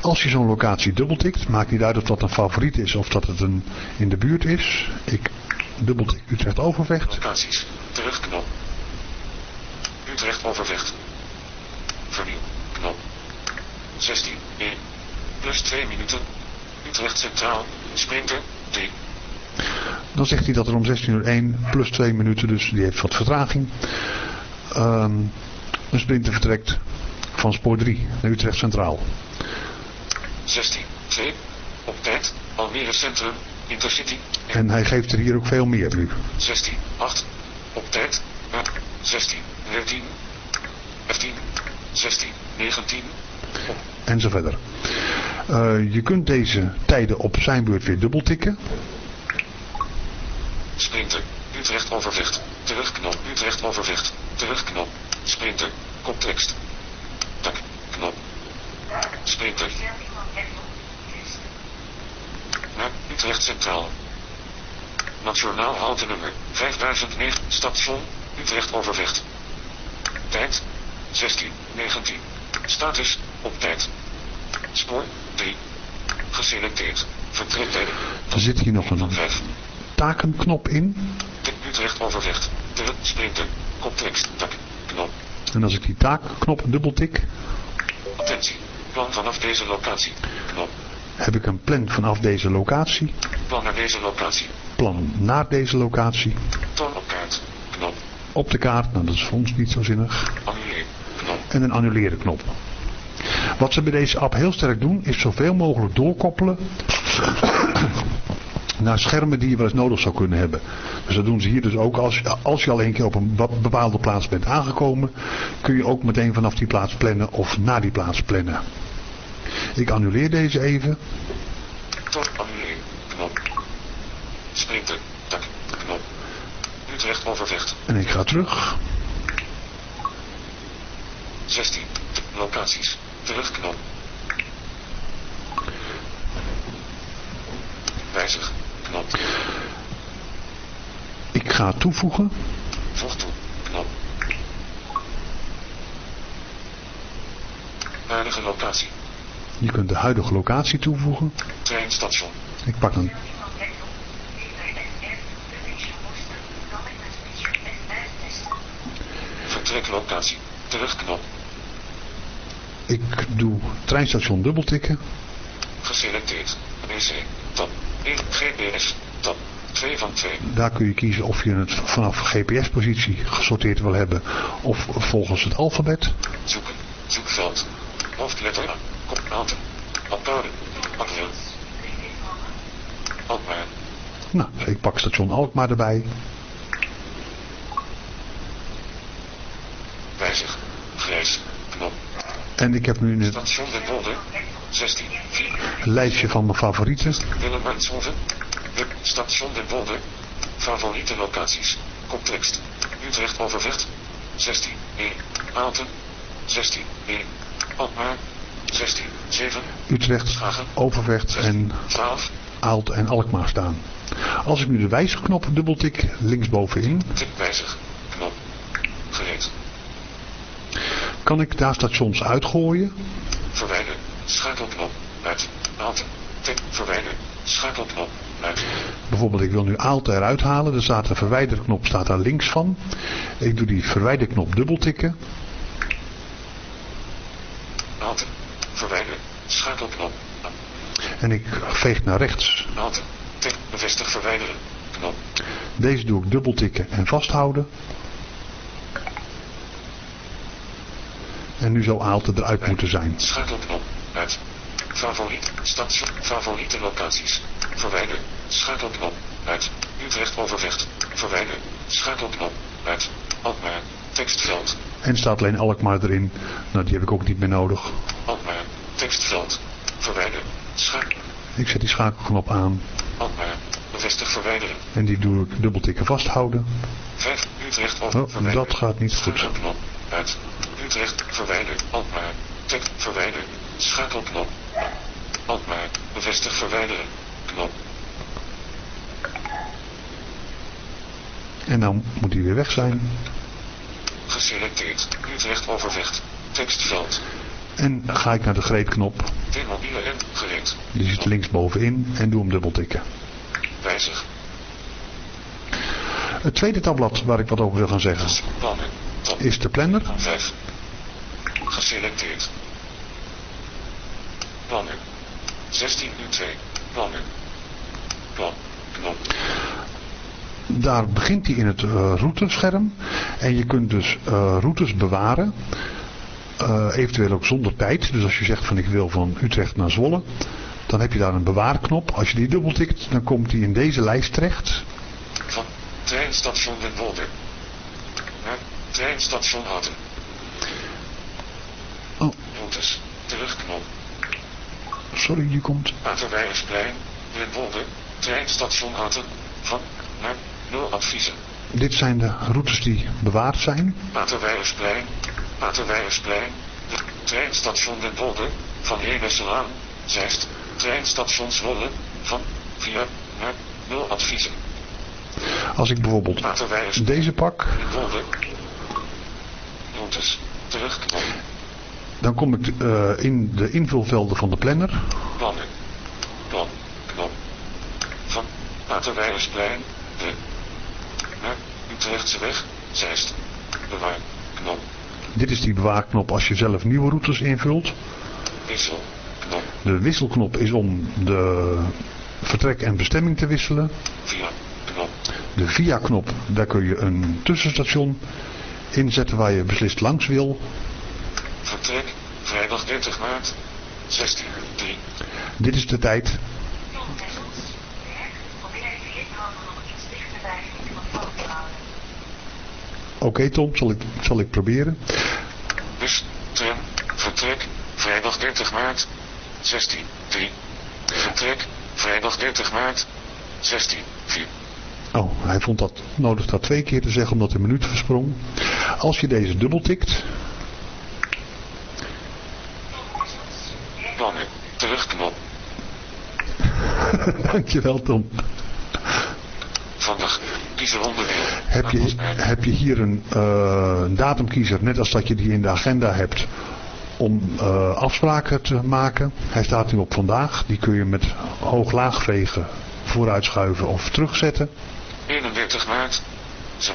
Als je zo'n locatie dubbeltikt, maakt niet uit of dat een favoriet is of dat het een in de buurt is. Ik dubbeltik Utrecht Overvecht. Locaties. Terugknop. Utrecht Overvecht. Vernieuw. Knop. 16. 1. Plus 2 minuten. Utrecht Centraal. Sprinter. 3. Dan zegt hij dat er om 16.01 plus 2 minuten, dus die heeft wat vertraging. Um, een sprinter vertrekt van spoor 3 naar Utrecht Centraal. 16, 2, op tijd, Almere Centrum, Intercity. En hij geeft er hier ook veel meer nu. 16, 8, op tijd, 16, 14, 15, 16, 19. En zo verder. Uh, je kunt deze tijden op zijn beurt weer dubbeltikken. Sprinter, Utrecht Overvecht, terugknop, Utrecht Overvecht, terugknop, sprinter, koptekst, tak, knop, sprinter. Naar Utrecht Centraal. Nationaal houtenummer, 5009, station, Utrecht Overvecht. Tijd, 16, 19. Status, op tijd. Spoor, 3. Geselecteerd. Vertrektijden. Er zit hier nog een takenknop in. Utrecht Overvecht. Terug, sprinter. Tak, knop. En als ik die taakknop dubbeltik. Attentie. Plan vanaf deze locatie. Knop. Heb ik een plan vanaf deze locatie. Plan naar deze locatie. Plan naar deze locatie. Toon op kaart. Knop. Op de kaart, nou dat is voor ons niet zo zinnig. En een annuleren knop. Wat ze bij deze app heel sterk doen, is zoveel mogelijk doorkoppelen [COUGHS] naar schermen die je wel eens nodig zou kunnen hebben. Dus dat doen ze hier dus ook. Als, als je al een keer op een bepaalde plaats bent aangekomen, kun je ook meteen vanaf die plaats plannen of naar die plaats plannen. Ik annuleer deze even. Annuleer. Knop. Sprinter. Tak. Knop. Utrecht overvecht. En ik ga terug. 16. Locaties. Terugknop. Wijzig. Knop. Ik ga toevoegen. Voeg toe. Knop. Huidige locatie. Je kunt de huidige locatie toevoegen. Treinstation. Ik pak een Vertreklocatie. Terugknop. Ik doe treinstation dubbeltikken. Geselecteerd. WC. Tab. 1. GPS. Tab. 2 van 2. Daar kun je kiezen of je het vanaf GPS-positie gesorteerd wil hebben of volgens het alfabet. Zoeken. Zoekveld. Hoofdletter A. Aantal. Applauden. Akvel. Alkmaar. Nou, ik pak station Alkmaar erbij. Wijzig. Grijs. En ik heb nu het... Station Den Boulder. 16. 4. Een lijstje van mijn favorieten. Willem Manshoven. De station Den Boulder. Favoriete locaties. Context. Utrecht Overvecht. 16. E. Aalten. 16. E. Alkmaar. 16. 7. Utrecht, Overvecht en 12. Aalt en Alkmaar staan. Als ik nu de wijzigknop dubbeltik linksbovenin, Tik wijzig. Knop. Gereed. Kan ik daar stations uitgooien. Verwijder. Schakelknop. Uit. Aalten. Tik. Verwijder. Schakelknop. Uit. Bijvoorbeeld ik wil nu Aalt eruit halen. Er staat de verwijderknop staat daar links van. Ik doe die verwijderknop dubbeltikken. Aalten. Verwijder. Schakelknop. En ik veeg naar rechts. Aalten. Tik. Bevestig verwijderen. Knop. Deze doe ik dubbeltikken en vasthouden. En nu zou Aalte eruit moeten zijn. Schakelknop. Uit. Favoriet. Station. Favoriete locaties. Verwijder. Schakelknop. Uit. Utrecht Overvecht. Verwijder. Schakelknop. Uit. Alkmaar. Tekstveld. En staat alleen Alkmaar erin. Nou, die heb ik ook niet meer nodig. Alkmaar. Tekstveld. Verwijder. Schakel. Ik zet die schakelknop aan. Alkmaar. Bevestig verwijderen. En die doe ik dubbeltikken vasthouden. 5. Utrecht over. Oh, dat gaat niet goed. Schakelknop. Uit. Utrecht. Verwijder. Alkmaar. Tekst. Verwijder. Schakelknop. Alkmaar. Bevestig verwijderen. Knop. En dan moet die weer weg zijn. Geselecteerd. Utrecht Overvecht. Tekstveld. En ga ik naar de greetknop. T-mobiele en gereed. Die zit linksbovenin en doe hem dubbeltikken. Wijzig. Het tweede tabblad waar ik wat over wil gaan zeggen is de planner. 5. Geselecteerd. Plannen. 16 U2. Plannen. Plan. Knop. Daar begint hij in het eh, routescherm. En je kunt dus eh, routes bewaren. Eh, eventueel ook zonder tijd. Dus als je zegt van ik wil van Utrecht naar Zwolle. Dan heb je daar een bewaarknop. Als je die dubbeltikt dan komt hij in deze lijst terecht. Van treinstation Den Boulder. Naar treinstation Houten. Routes. Terugknop. Sorry, die komt. Waterwijdersplein. Den Boulder. Treinstation Houten. Van. Naar. Nul adviezen. Dit zijn de routes die bewaard zijn. Waterwijdersplein. De treinstation Den. Van Heemesselaan. Zeist. Treinstation Zwolle. Van. Via. Naar. Nul adviezen. Als ik bijvoorbeeld deze pak. Routes. Terugknop. Dan kom ik eh, in de invulvelden van de planner. Plannen. Plan. Knop. Van Waterwijdersplein. De. Naar Utrechtse weg. Zeist. Bewaar. Knop. Dit is die bewaarknop als je zelf nieuwe routes invult. Wissel. Knop. De wisselknop is om de vertrek en bestemming te wisselen. Via. Knop. De via-knop, daar kun je een tussenstation inzetten waar je beslist langs wil. Vertrek. Vrijdag 30 maart. 16. 3. Dit is de tijd. Oké Tom, zal ik, zal ik proberen. Bus. Tram. Vertrek. Vrijdag 30 maart. 16. 3. Vertrek. Vrijdag 30 maart. 16. 4. Oh, hij vond dat nodig dat twee keer te zeggen omdat de minuut versprong. Als je deze dubbeltikt, Plannen. Terugknop. [LAUGHS] dankjewel Tom, Vandaag. Kiezer onderdeel. heb je, heb je hier een eh, datumkiezer, net als dat je die in de agenda hebt, om eh, afspraken te maken. Hij staat nu op vandaag, die kun je met hoog-laag vegen vooruitschuiven of terugzetten. 31 maart. Zo.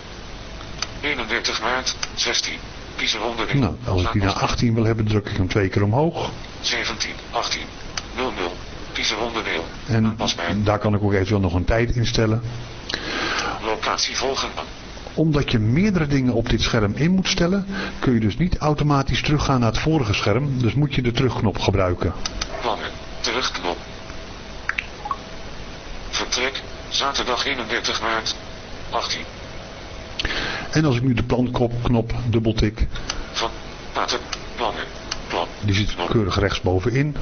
31 maart. 16. Kiezer. Nou, als ik die naar 18 wil hebben, druk ik hem twee keer omhoog. 17. 18. 00. Kiezer onderdeel. En daar kan ik ook eventueel nog een tijd instellen. Locatie volgen. Omdat je meerdere dingen op dit scherm in moet stellen, kun je dus niet automatisch teruggaan naar het vorige scherm. Dus moet je de terugknop gebruiken. Plannen. Terugknop. Vertrek. Zaterdag 31 maart. 18. En als ik nu de planknop dubbeltik, Van. Pater. Plannen. Die zit keurig rechtsbovenin.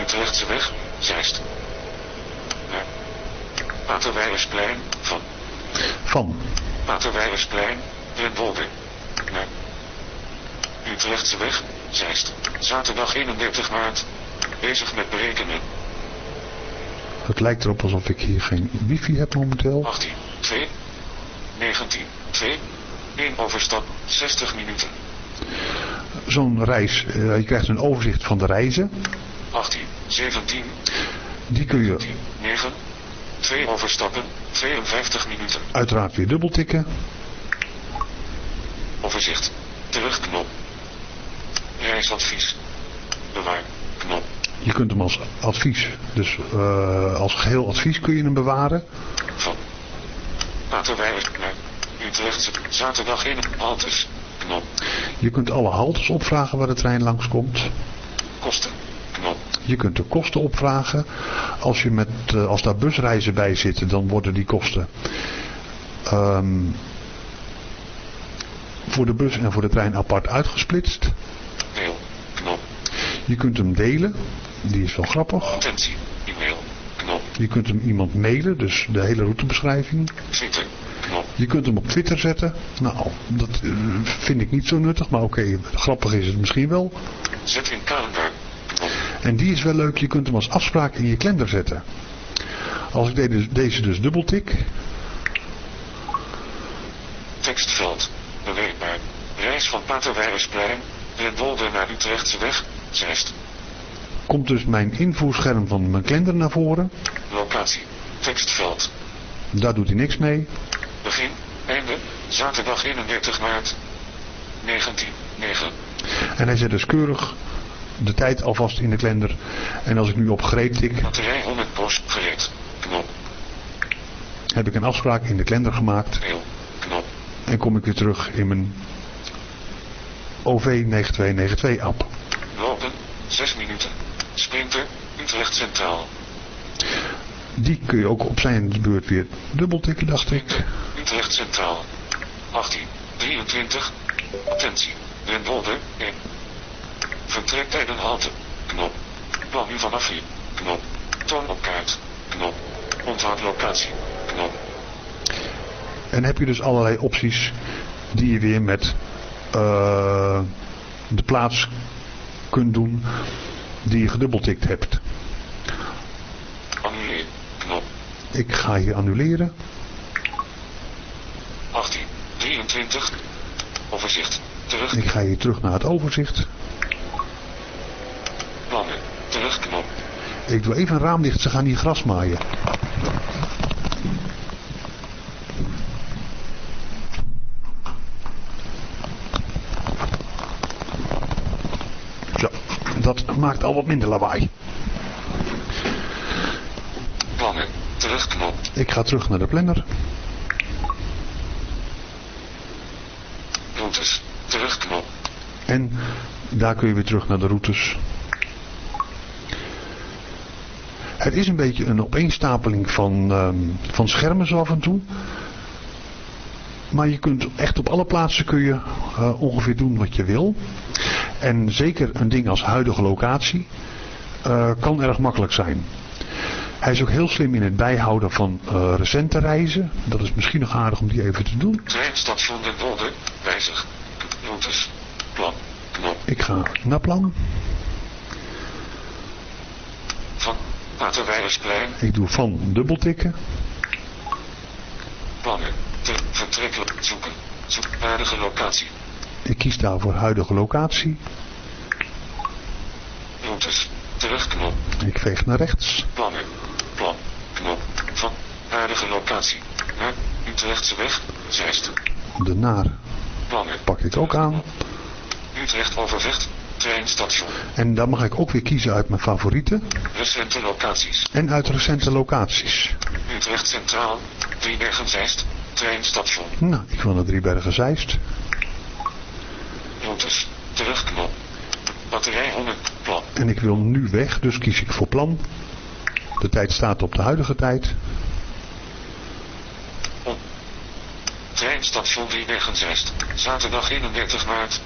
Utrechtse weg, juist. Naar van. Van. Paterweilersplein, Rindwolde. Naar Utrechtse weg, zijst. Zaterdag 31 maart. Bezig met berekenen. Het lijkt erop alsof ik hier geen wifi heb momenteel. 18, 2, 19, 2, 1 overstap, 60 minuten. Zo'n reis, eh, je krijgt een overzicht van de reizen. 18, 17, Die kun je 9, 2 overstappen, 52 minuten. uiteraard weer dubbeltikken. Overzicht. Terugknop. Reisadvies. Bewaar. Knop. Je kunt hem als advies, dus eh, als geheel advies kun je hem bewaren. Van. Waterwijs naar Utrechtse. Zaterdag in Haltes. Knop. Je kunt alle haltes opvragen waar de trein langskomt. Kosten. Knop. Je kunt de kosten opvragen. Als, je met, eh, als daar busreizen bij zitten, dan worden die kosten ehm, voor de bus en voor de trein apart uitgesplitst. Mail. Knop. Je kunt hem delen. Die is wel grappig. Attentie. E-mail. Knop. Je kunt hem iemand mailen, dus de hele routebeschrijving. Twitter. Knop. Je kunt hem op Twitter zetten. Nou, dat eh, vind ik niet zo nuttig, maar oké, grappig is het misschien wel. Zet in kalender. Knop. En die is wel leuk, je kunt hem als afspraak in je kalender zetten. Als ik de- deze dus dubbeltik, Tekstveld. Beweegbaar. Reis van Paterwijlersplein. Renwolde naar Utrechtse weg. Zeist. Komt dus mijn invoerscherm van mijn kalender naar voren. Locatie. Tekstveld. Daar doet hij niks mee. Begin. Einde. Zaterdag 31 maart. 19. 9. En hij zet dus keurig de tijd alvast in de kalender. En als ik nu op gereed tik, Batterij 100 post. Gereed. Knop. heb ik een afspraak in de kalender gemaakt. Mail. Knop. En kom ik weer terug in mijn OV9292 app. Lopen. 6 minuten. Sprinter. Utrecht Centraal. Die kun je ook op zijn beurt weer dubbeltikken, dacht ik. Utrecht Centraal. 18. 23. Attentie. Renwolde. 1. Vertrektijden halte. Knop. Plan nu vanaf hier. Knop. Toon op kaart. Knop. Onthoud locatie. Knop. En heb je dus allerlei opties die je weer met eh, de plaats kunt doen die je gedubbeltikt hebt. Annuleer. Knop. Ik ga hier annuleren. 18. 23. Overzicht. Terug. Ik ga hier terug naar het overzicht. Plannen. Terugknop. Ik doe even een raam dicht, ze gaan hier gras maaien. Zo, dat maakt al wat minder lawaai. Plannen. Terugknop. Ik ga terug naar de planner. Routes. Terugknop. En daar kun je weer terug naar de routes. Het is een beetje een opeenstapeling van, ehm, van schermen zo af en toe. Maar je kunt echt op alle plaatsen kun je eh, ongeveer doen wat je wil. En zeker een ding als huidige locatie eh, kan erg makkelijk zijn. Hij is ook heel slim in het bijhouden van eh, recente reizen. Dat is misschien nog aardig om die even te doen. Treinstation Den Dolder. Wijzig. Routes. Plan. Knop. Ik ga naar plan. Van Paterwijlersplein. Ik doe van dubbeltikken. Plannen. Te vertrekkelijk. Zoeken. Zoek aardige locatie. Ik kies daarvoor huidige locatie. Routes. Terugknop. Ik veeg naar rechts. Plannen. Plan. Knop. Van aardige locatie. Naar Utrechtse weg. Zeist. De naar Plannen. pak ik ook aan. Utrecht Overvecht. Treinstation. En dan mag ik ook weer kiezen uit mijn favorieten. Recente locaties. En uit recente locaties. Utrecht Centraal. Driebergen Zeist. Treinstation. Nou, ik wil naar Driebergen Zeist. Routes. Terugknop. Batterij 100. Plan. En ik wil nu weg, dus kies ik voor plan. De tijd staat op de huidige tijd. Treinstation Driebergen Zeist. Zaterdag 31 maart.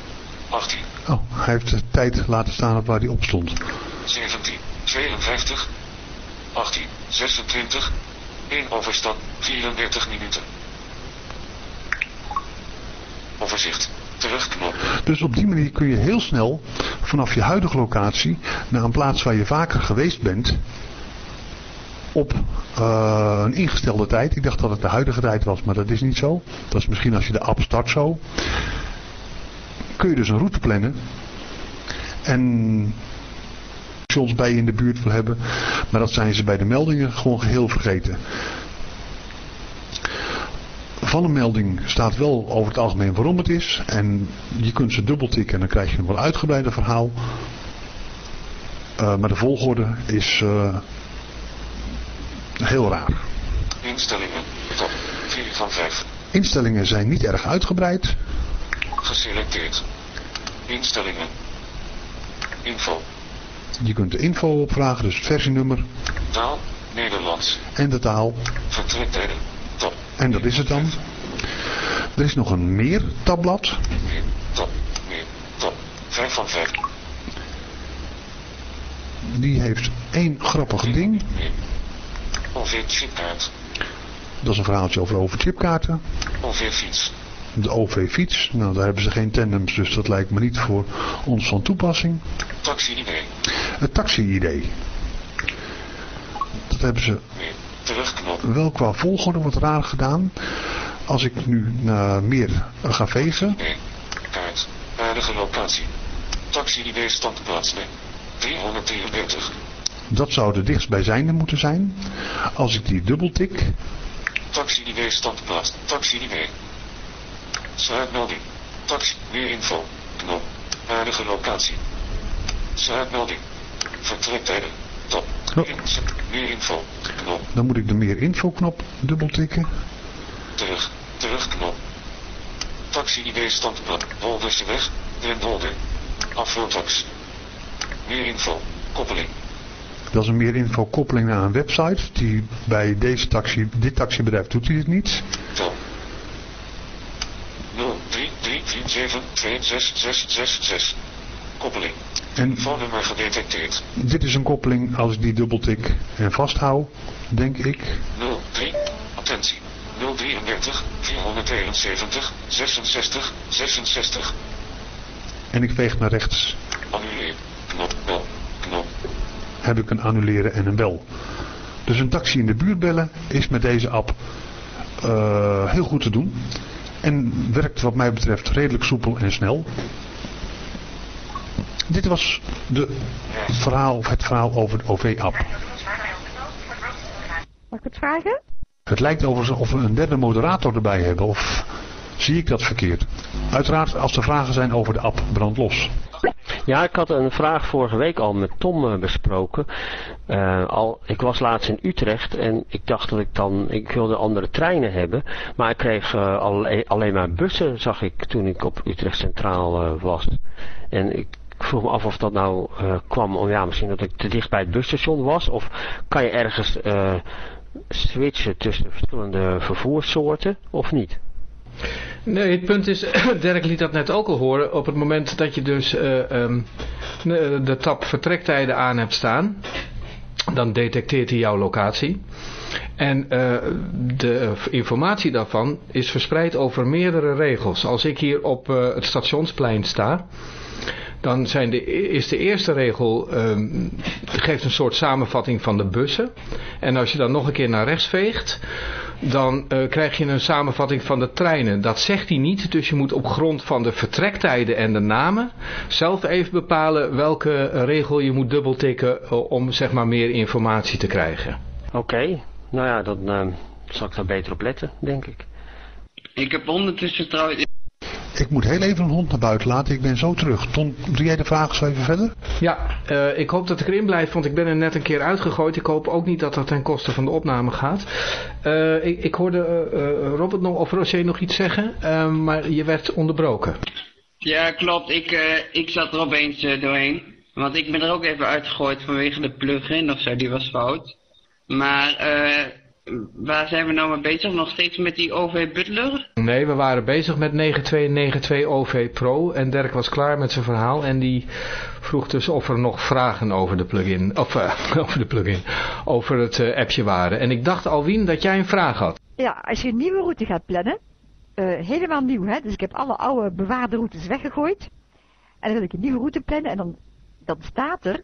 18. Oh, hij heeft de tijd laten staan op waar hij op stond. 17. 52, 18, 26, 1 overstap, 34 minuten. Overzicht. Terugknop. Dus op die manier kun je heel snel vanaf je huidige locatie naar een plaats waar je vaker geweest bent op uh, een ingestelde tijd. Ik dacht dat het de huidige tijd was, maar dat is niet zo. Dat is misschien als je de app start zo. Kun je dus een route plannen. En stations bij je in de buurt wil hebben. Maar dat zijn ze bij de meldingen gewoon geheel vergeten. Van een melding staat wel over het algemeen waarom het is. En je kunt ze dubbeltikken en dan krijg je een wel uitgebreider verhaal. Uh, maar de volgorde is uh, heel raar. Instellingen. Top. 4 van 5. Instellingen zijn niet erg uitgebreid. Geselecteerd. Instellingen. Info. Je kunt de info opvragen, dus het versienummer. Taal, Nederlands. En de taal. Vertrektijden. En dat is het dan. Er is nog een meer tabblad. Meer, top, meer, top. 5 van 5. Die heeft één grappig ding. OV-chipkaart. Dat is een verhaaltje over OV-chipkaarten. OV-fiets. De OV-fiets. Nou, daar hebben ze geen tandems, dus dat lijkt me niet voor ons van toepassing. Taxi-ID. Het taxi-ID. Dat hebben ze Terugknop. wel qua volgorde wat raar gedaan. Als ik nu naar meer ga vegen. Kaart. Aardige locatie. Taxi-ID standplaats. 333. Dat zou de dichtstbijzijnde moeten zijn. Als ik die dubbeltik. Taxi-ID standplaats. Taxi-ID. Sluitmelding. Taxi. Meer info. Knop. Aardige locatie. Sluitmelding. Vertrektijden. Top. Meer info. Knop. Dan moet ik de meer info knop dubbeltikken. Terug. Terugknop. Taxi-ID standplaats. Wolderseweg. Den Dolder. Afvoertax. Meer info. Koppeling. Dat is een meer info koppeling naar een website. Die bij deze taxi, dit taxibedrijf doet hij het niet. 033472666. Koppeling. En Telefoonnummer gedetecteerd. dit is een koppeling als ik die dubbeltik en vasthoud, denk ik. 03. Attentie. 033 471 66 66. En ik veeg naar rechts. Annuleer. Knop. Bel. Knop. Heb ik een annuleren en een bel. Dus een taxi in de buurt bellen is met deze app uh, heel goed te doen. En werkt wat mij betreft redelijk soepel en snel. Dit was de verhaal, het verhaal over de OV-app. Mag ik het vragen? Het lijkt overigens of we een derde moderator erbij hebben. Of zie ik dat verkeerd? Uiteraard als er vragen zijn over de app, brand los. Ja, ik had een vraag vorige week al met Tom uh, besproken. Uh, al, ik was laatst in Utrecht en ik dacht dat ik dan, ik wilde andere treinen hebben. Maar ik kreeg uh, alleen, alleen maar bussen, zag ik toen ik op Utrecht Centraal was. En ik vroeg me af of dat nou kwam om, ja, misschien dat ik te dicht bij het busstation was. Of kan je ergens switchen tussen verschillende vervoerssoorten of niet? Nee, het punt is, [COUGHS] Dirk liet dat net ook al horen, op het moment dat je dus uh, um, de tab vertrektijden aan hebt staan, dan detecteert hij jouw locatie. En de informatie daarvan is verspreid over meerdere regels. Als ik hier op het stationsplein sta, dan zijn de, is de eerste regel, um, geeft een soort samenvatting van de bussen. En als je dan nog een keer naar rechts veegt, dan uh, krijg je een samenvatting van de treinen. Dat zegt hij niet, dus je moet op grond van de vertrektijden en de namen zelf even bepalen welke regel je moet dubbeltikken uh, om zeg maar meer informatie te krijgen. Oké, okay. nou ja, dan uh, zal ik daar beter op letten, denk ik. Ik heb ondertussen trouwens... Ik moet heel even een hond naar buiten laten. Ik ben zo terug. Ton, doe jij de vraag zo even verder? Ja, uh, ik hoop dat ik erin blijf, want ik ben er net een keer uitgegooid. Ik hoop ook niet dat dat ten koste van de opname gaat. Uh, ik, ik, hoorde uh, Robert nog, of Roger nog iets zeggen, maar je werd onderbroken. Ja, klopt. Ik, ik zat er opeens doorheen. Want ik ben er ook even uitgegooid vanwege de plugin of zo, die was fout. Maar waar zijn we nou mee bezig? Nog steeds met die OV Butler? Nee, we waren bezig met 9292 OV Pro en Dirk was klaar met zijn verhaal en die vroeg dus of er nog vragen over de plugin, of uh, [LAUGHS] over de plugin, over het uh, appje waren. En ik dacht Alwien dat jij een vraag had. Ja, als je een nieuwe route gaat plannen, uh, helemaal nieuw hè, dus ik heb alle oude bewaarde routes weggegooid. En dan wil ik een nieuwe route plannen en dan, dan staat er,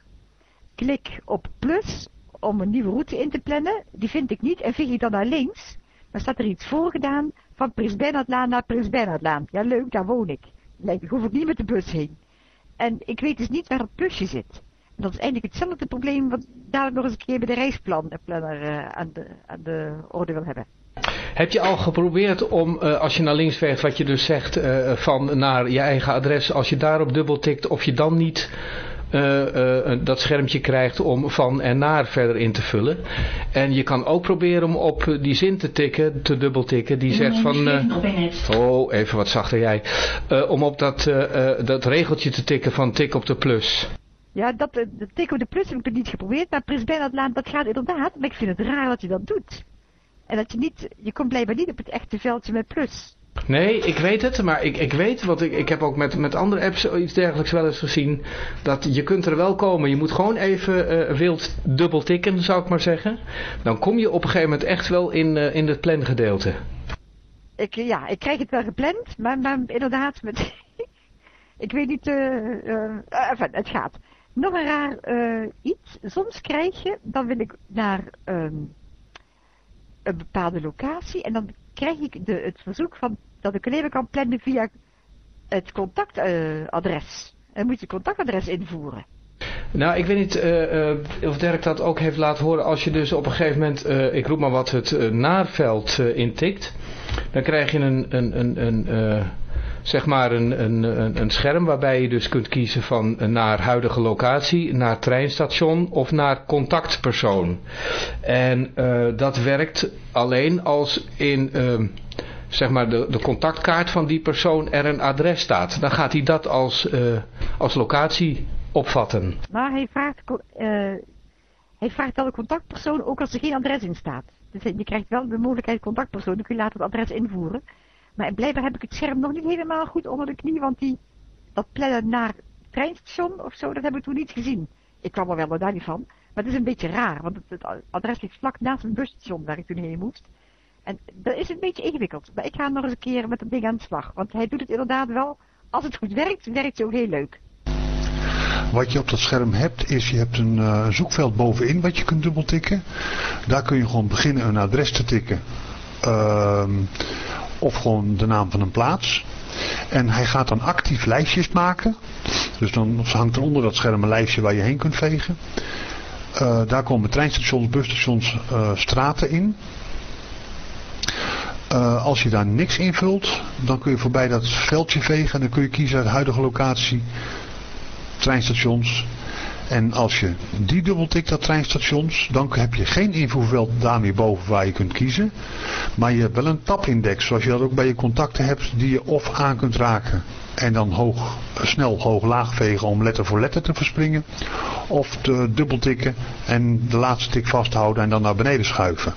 klik op plus om een nieuwe route in te plannen. Die vind ik niet en veeg ik dan naar links. Dan staat er iets voorgedaan van Prins Bernhardlaan naar Prins Bernhardlaan. Ja leuk, daar woon ik. Nee, ik hoef ik niet met de bus heen. En ik weet dus niet waar het plusje zit. En dat is eigenlijk hetzelfde probleem wat dadelijk nog eens een keer bij de reisplanner uh, aan, de, de orde wil hebben. Heb je al geprobeerd om, uh, als je naar links veegt, wat je dus zegt, van naar je eigen adres, als je daarop dubbel tikt, of je dan niet dat schermpje krijgt om van en naar verder in te vullen. En je kan ook proberen om op die zin te tikken, te dubbeltikken, die zegt van... Uh, oh, even wat zachter jij. om op dat, dat regeltje te tikken van tik op de plus. Ja, dat, de tik op de plus heb ik nog niet geprobeerd, maar Prins Bernhard dat gaat inderdaad. Maar ik vind het raar dat je dat doet. En dat je niet, je komt blijkbaar niet op het echte veldje met plus. Nee, ik weet het, maar ik, ik weet, want ik, ik heb ook met, met andere apps iets dergelijks wel eens gezien, dat je kunt er wel komen. Je moet gewoon even uh, wild dubbel tikken, zou ik maar zeggen. Dan kom je op een gegeven moment echt wel in, uh, in het plangedeelte. Ik, ja, ik krijg het wel gepland, maar, maar inderdaad, met, [LAUGHS] ik weet niet, enfin, het gaat. Nog een raar iets, soms krijg je, dan wil ik naar um, een bepaalde locatie en dan krijg ik de, het verzoek van dat ik alleen kan plannen via het contactadres. Uh, dan moet je contactadres invoeren. Nou, ik weet niet uh, uh, of Dirk dat ook heeft laten horen. Als je dus op een gegeven moment, uh, ik roep maar wat, het naarveld intikt. Dan krijg je een, een, een, een zeg maar een, een, een, scherm waarbij je dus kunt kiezen van naar huidige locatie, naar treinstation of naar contactpersoon. En dat werkt alleen als in zeg maar de, de contactkaart van die persoon er een adres staat. Dan gaat hij dat als, uh, als locatie opvatten. Maar hij vraagt, hij vraagt wel de contactpersoon ook als er geen adres in staat. Dus je krijgt wel de mogelijkheid contactpersoon, dan kun je later het adres invoeren. Maar blijkbaar heb ik het scherm nog niet helemaal goed onder de knie, want die, dat plannen naar treinstation of zo, dat heb ik toen niet gezien. Ik kwam er wel daar niet van. Maar het is een beetje raar, want het, het adres ligt vlak naast een busstation waar ik toen heen moest. En dat is een beetje ingewikkeld. Maar ik ga nog eens een keer met dat ding aan de slag. Want hij doet het inderdaad wel. Als het goed werkt, werkt het ook heel leuk. Wat je op dat scherm hebt, is je hebt een uh, zoekveld bovenin wat je kunt dubbeltikken. Daar kun je gewoon beginnen een adres te tikken. Uh, of gewoon de naam van een plaats. En hij gaat dan actief lijstjes maken. Dus dan hangt er onder dat scherm een lijstje waar je heen kunt vegen. Uh, daar komen treinstations, busstations, uh, straten in. Uh, als je daar niks invult, dan kun je voorbij dat veldje vegen en dan kun je kiezen uit huidige locatie, treinstations. En als je die dubbeltikt, dat treinstations, dan heb je geen invoerveld daar meer boven waar je kunt kiezen. Maar je hebt wel een tabindex, zoals je dat ook bij je contacten hebt, die je of aan kunt raken. En dan hoog, snel hoog-laag vegen om letter voor letter te verspringen. Of te dubbeltikken en de laatste tik vasthouden en dan naar beneden schuiven.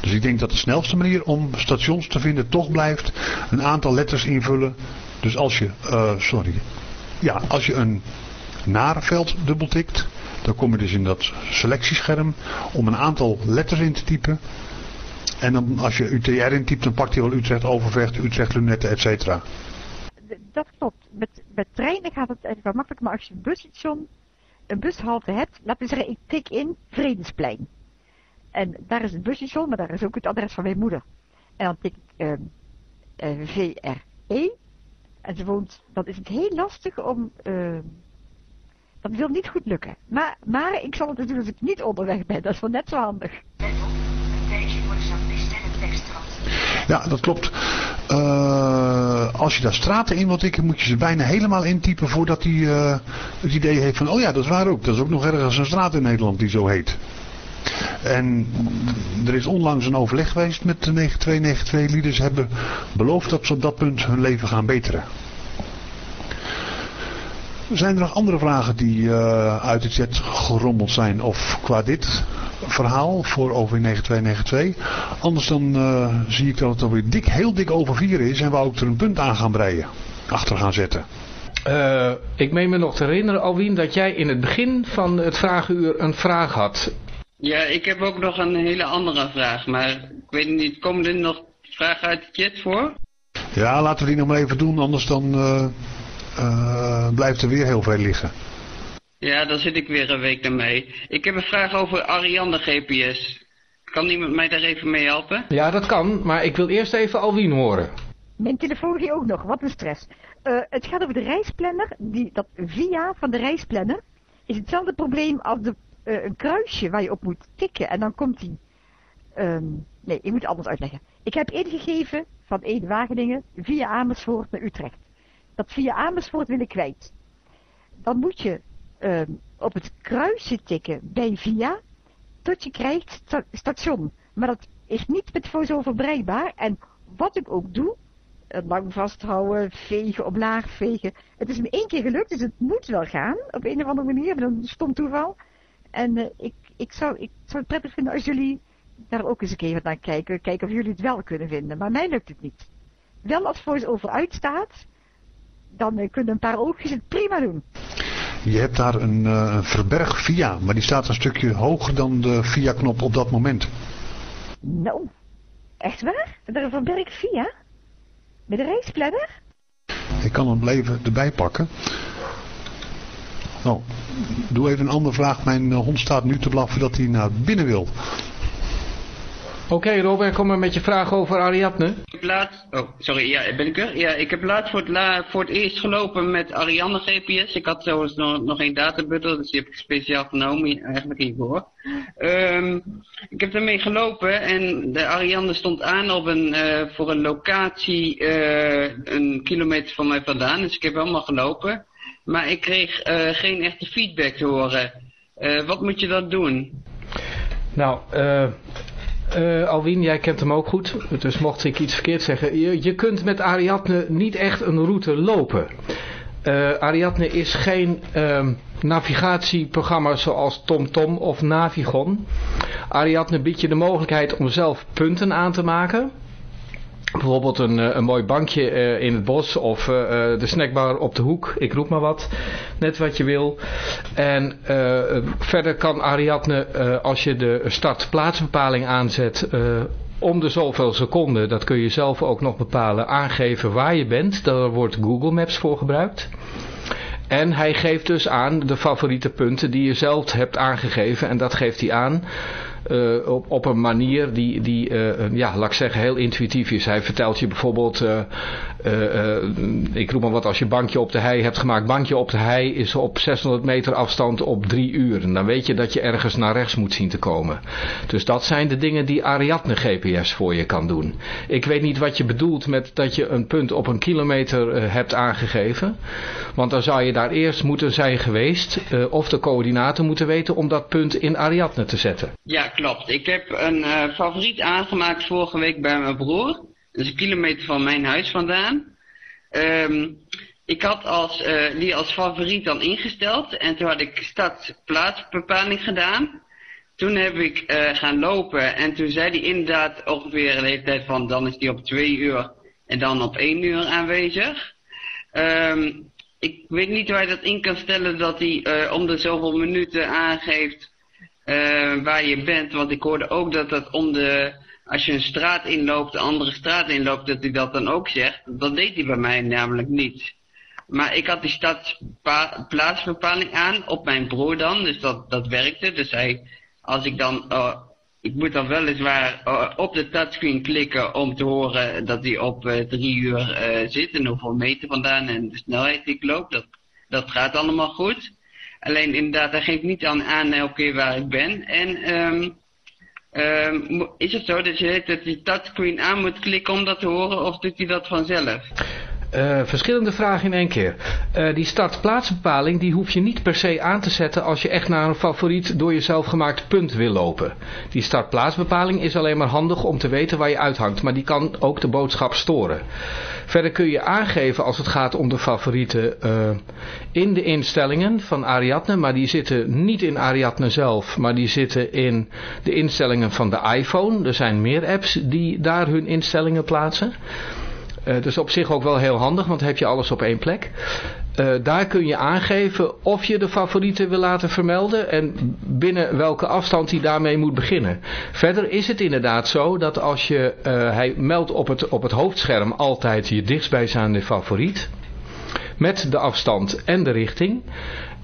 Dus ik denk dat de snelste manier om stations te vinden toch blijft een aantal letters invullen. Dus als je, uh, sorry, ja, als je een narenveld dubbeltikt, dan kom je dus in dat selectiescherm om een aantal letters in te typen. En dan als je UTR intypt, dan pakt hij wel Utrecht, Overvecht, Utrecht, Lunette, et cetera. Dat klopt. Met, met treinen gaat het eigenlijk wel makkelijk, maar als je een busstation, een bushalte hebt, laten we zeggen, ik tik in Vredesplein. En daar is het busstation, maar daar is ook het adres van mijn moeder. En dan tik ik uh, uh, VRE. En ze woont, dan is het heel lastig om, uh, dat wil niet goed lukken. Maar, maar ik zal het doen als ik niet onderweg ben, dat is wel net zo handig. Ja, dat klopt. Uh, als je daar straten in wilt tikken, moet je ze bijna helemaal intypen voordat hij uh, het idee heeft van, oh ja, dat is waar ook. Dat is ook nog ergens een straat in Nederland die zo heet. En er is onlangs een overleg geweest met de 9292 leaders. hebben beloofd dat ze op dat punt hun leven gaan beteren. Zijn er nog andere vragen die uh, uit de chat gerommeld zijn of qua dit? verhaal voor OV 9292. Anders dan eh, zie ik dat het alweer dik, heel dik over vier is en wou ik er een punt aan gaan breien. Achter gaan zetten. Uh, ik meen me nog te herinneren, Alwien, dat jij in het begin van het vragenuur een vraag had. Ja, ik heb ook nog een hele andere vraag, maar ik weet niet, komen er nog vragen uit de chat voor? Ja, laten we die nog maar even doen, anders dan uh, uh, blijft er weer heel veel liggen. Ja, dan zit ik weer een week ermee. Ik heb een vraag over Ariane GPS. Kan iemand mij daar even mee helpen? Ja, dat kan, maar ik wil eerst even Alwien horen. Mijn telefoon hier ook nog, wat een stress. Uh, het gaat over de reisplanner. Die, dat via van de reisplanner is hetzelfde probleem als de, uh, een kruisje waar je op moet tikken. En dan komt die... Um, nee, ik moet het anders uitleggen. Ik heb ingegeven van Ede Wageningen via Amersfoort naar Utrecht. Dat via Amersfoort wil ik kwijt. Dan moet je uh, op het kruisje tikken bij via tot je krijgt sta station. Maar dat is niet met voice-over bereikbaar. En wat ik ook doe, lang vasthouden, vegen, omlaag vegen. Het is me één keer gelukt, dus het moet wel gaan. Op een of andere manier, met een stom toeval. En uh, ik, ik, zou, ik zou het prettig vinden als jullie daar ook eens een keer naar kijken. Kijken of jullie het wel kunnen vinden. Maar mij lukt het niet. Wel als voice-over uitstaat, dan uh, kunnen een paar oogjes het prima doen. Je hebt daar een, uh, een verberg via, maar die staat een stukje hoger dan de via-knop op dat moment. Nou, echt waar? Er een verberg via? Met de reisplanner? Ik kan hem even erbij pakken. Oh, doe even een andere vraag. Mijn hond staat nu te blaffen dat hij naar binnen wil. Oké okay, Robert, kom maar met je vraag over Ariadne. Ik heb laatst, oh sorry, ja, ben ik er? Ja, ik heb laatst voor het, la, voor het eerst gelopen met Ariane GPS. Ik had zelfs nog, nog geen databuttel, dus die heb ik speciaal genomen eigenlijk hiervoor. Um, ik heb ermee gelopen en de Ariane stond aan op een, uh, voor een locatie uh, een kilometer van mij vandaan. Dus ik heb helemaal gelopen. Maar ik kreeg uh, geen echte feedback te horen. wat moet je dan doen? Nou, eh uh, Alwin, jij kent hem ook goed, dus mocht ik iets verkeerd zeggen. Je, je kunt met Ariadne niet echt een route lopen. Uh, Ariadne is geen uh, navigatieprogramma zoals TomTom of Navigon. Ariadne biedt je de mogelijkheid om zelf punten aan te maken. Bijvoorbeeld een, een mooi bankje uh, in het bos of uh, de snackbar op de hoek, ik roep maar wat. Net wat je wil. En verder kan Ariadne, als je de startplaatsbepaling aanzet, om de zoveel seconden, dat kun je zelf ook nog bepalen, aangeven waar je bent. Daar wordt Google Maps voor gebruikt. En hij geeft dus aan de favoriete punten die je zelf hebt aangegeven. En dat geeft hij aan uh, op, op een manier die, die uh, ja, laat ik zeggen, heel intuïtief is. Hij vertelt je bijvoorbeeld, uh, ik roep maar wat, als je bankje op de hei hebt gemaakt. Bankje op de hei is op 600 meter afstand op drie uur. En dan weet je dat je ergens naar rechts moet zien te komen. Dus dat zijn de dingen die Ariadne GPS voor je kan doen. Ik weet niet wat je bedoelt met dat je een punt op een kilometer hebt aangegeven. Want dan zou je daar eerst moeten zijn geweest, of de coördinaten moeten weten om dat punt in Ariadne te zetten. Ja, klopt. Ik heb een uh, favoriet aangemaakt vorige week bij mijn broer. Is een kilometer van mijn huis vandaan. Um, ik had als, uh, die als favoriet dan ingesteld. En toen had ik stadsplaatsbepaling gedaan. Toen heb ik uh, gaan lopen. En toen zei hij inderdaad ongeveer de hele tijd van... dan is die op twee uur en dan op één uur aanwezig. Um, ik weet niet waar je dat in kan stellen dat hij om de zoveel minuten aangeeft uh, waar je bent. Want ik hoorde ook dat dat om de, als je een straat inloopt, een andere straat inloopt, dat hij dat dan ook zegt. Dat deed hij bij mij namelijk niet. Maar ik had die stadsplaatsbepaling aan, op mijn broer dan, dus dat, dat werkte. Dus hij, als ik dan, uh, ik moet dan weliswaar uh, op de touchscreen klikken om te horen dat hij op uh, drie uur zit en hoeveel meter vandaan en de snelheid die ik loop. Dat, dat gaat allemaal goed. Alleen inderdaad, hij geeft niet aan, aan elke keer waar ik ben. En um, um, is het zo dat je dat die touchscreen aan moet klikken om dat te horen of doet hij dat vanzelf? Uh, verschillende vragen in één keer. Uh, die startplaatsbepaling die hoef je niet per se aan te zetten als je echt naar een favoriet door jezelf gemaakt punt wil lopen. Die startplaatsbepaling is alleen maar handig om te weten waar je uithangt, maar die kan ook de boodschap storen. Verder kun je aangeven als het gaat om de favorieten uh, in de instellingen van Ariadne, maar die zitten niet in Ariadne zelf, maar die zitten in de instellingen van de iPhone. Er zijn meer apps die daar hun instellingen plaatsen. Uh, dus op zich ook wel heel handig, want heb je alles op één plek. Uh, daar kun je aangeven of je de favorieten wil laten vermelden en binnen welke afstand hij daarmee moet beginnen. Verder is het inderdaad zo dat als je, uh, hij meldt op het, op het hoofdscherm altijd je dichtstbijzijnde favoriet. Met de afstand en de richting.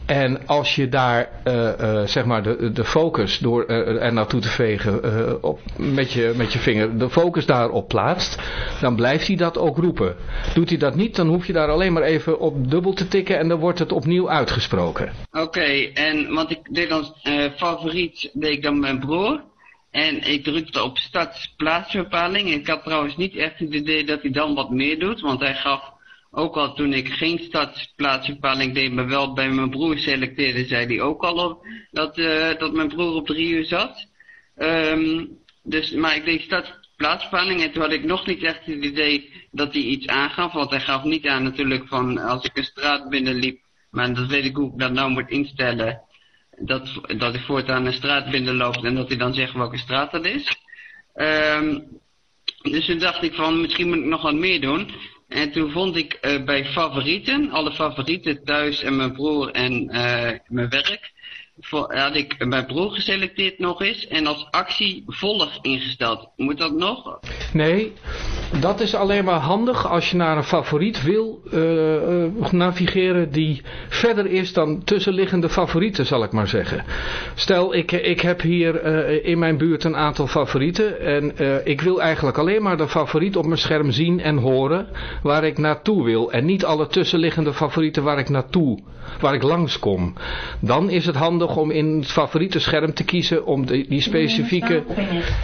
En als je daar uh, uh, zeg maar de, de focus door uh, er naartoe te vegen op, met, je, met je vinger, de focus daarop plaatst, dan blijft hij dat ook roepen. Doet hij dat niet, dan hoef je daar alleen maar even op dubbel te tikken en dan wordt het opnieuw uitgesproken. Oké, en want ik deed dan favoriet, deed ik dan mijn broer. En ik drukte op stadsplaatsbepaling. Ik had trouwens niet echt het idee dat hij dan wat meer doet, want hij gaf ook al toen ik geen stadsplaatsbepaling deed, maar wel bij mijn broer selecteerde, zei hij ook al op, dat, uh, dat mijn broer op drie uur zat. Um, dus, maar ik deed stadsplaatsbepaling en toen had ik nog niet echt het idee dat hij iets aangaf. Want hij gaf niet aan natuurlijk van als ik een straat binnenliep, maar dat weet ik hoe ik dat nou moet instellen. Dat, dat ik voortaan een straat binnenloop en dat hij dan zegt welke straat dat is. Um, dus toen dacht ik van misschien moet ik nog wat meer doen. En toen vond ik uh, bij favorieten, alle favorieten thuis en mijn broer en uh, mijn werk, had ik mijn broer geselecteerd nog eens en als actie volg ingesteld. Moet dat nog? Nee, dat is alleen maar handig als je naar een favoriet wil uh, uh, navigeren die verder is dan tussenliggende favorieten, zal ik maar zeggen. Stel, ik, ik heb hier uh, in mijn buurt een aantal favorieten en ik wil eigenlijk alleen maar de favoriet op mijn scherm zien en horen waar ik naartoe wil en niet alle tussenliggende favorieten waar ik naartoe, waar ik langskom. Dan is het handig om in het favoriete scherm te kiezen om die, die, specifieke,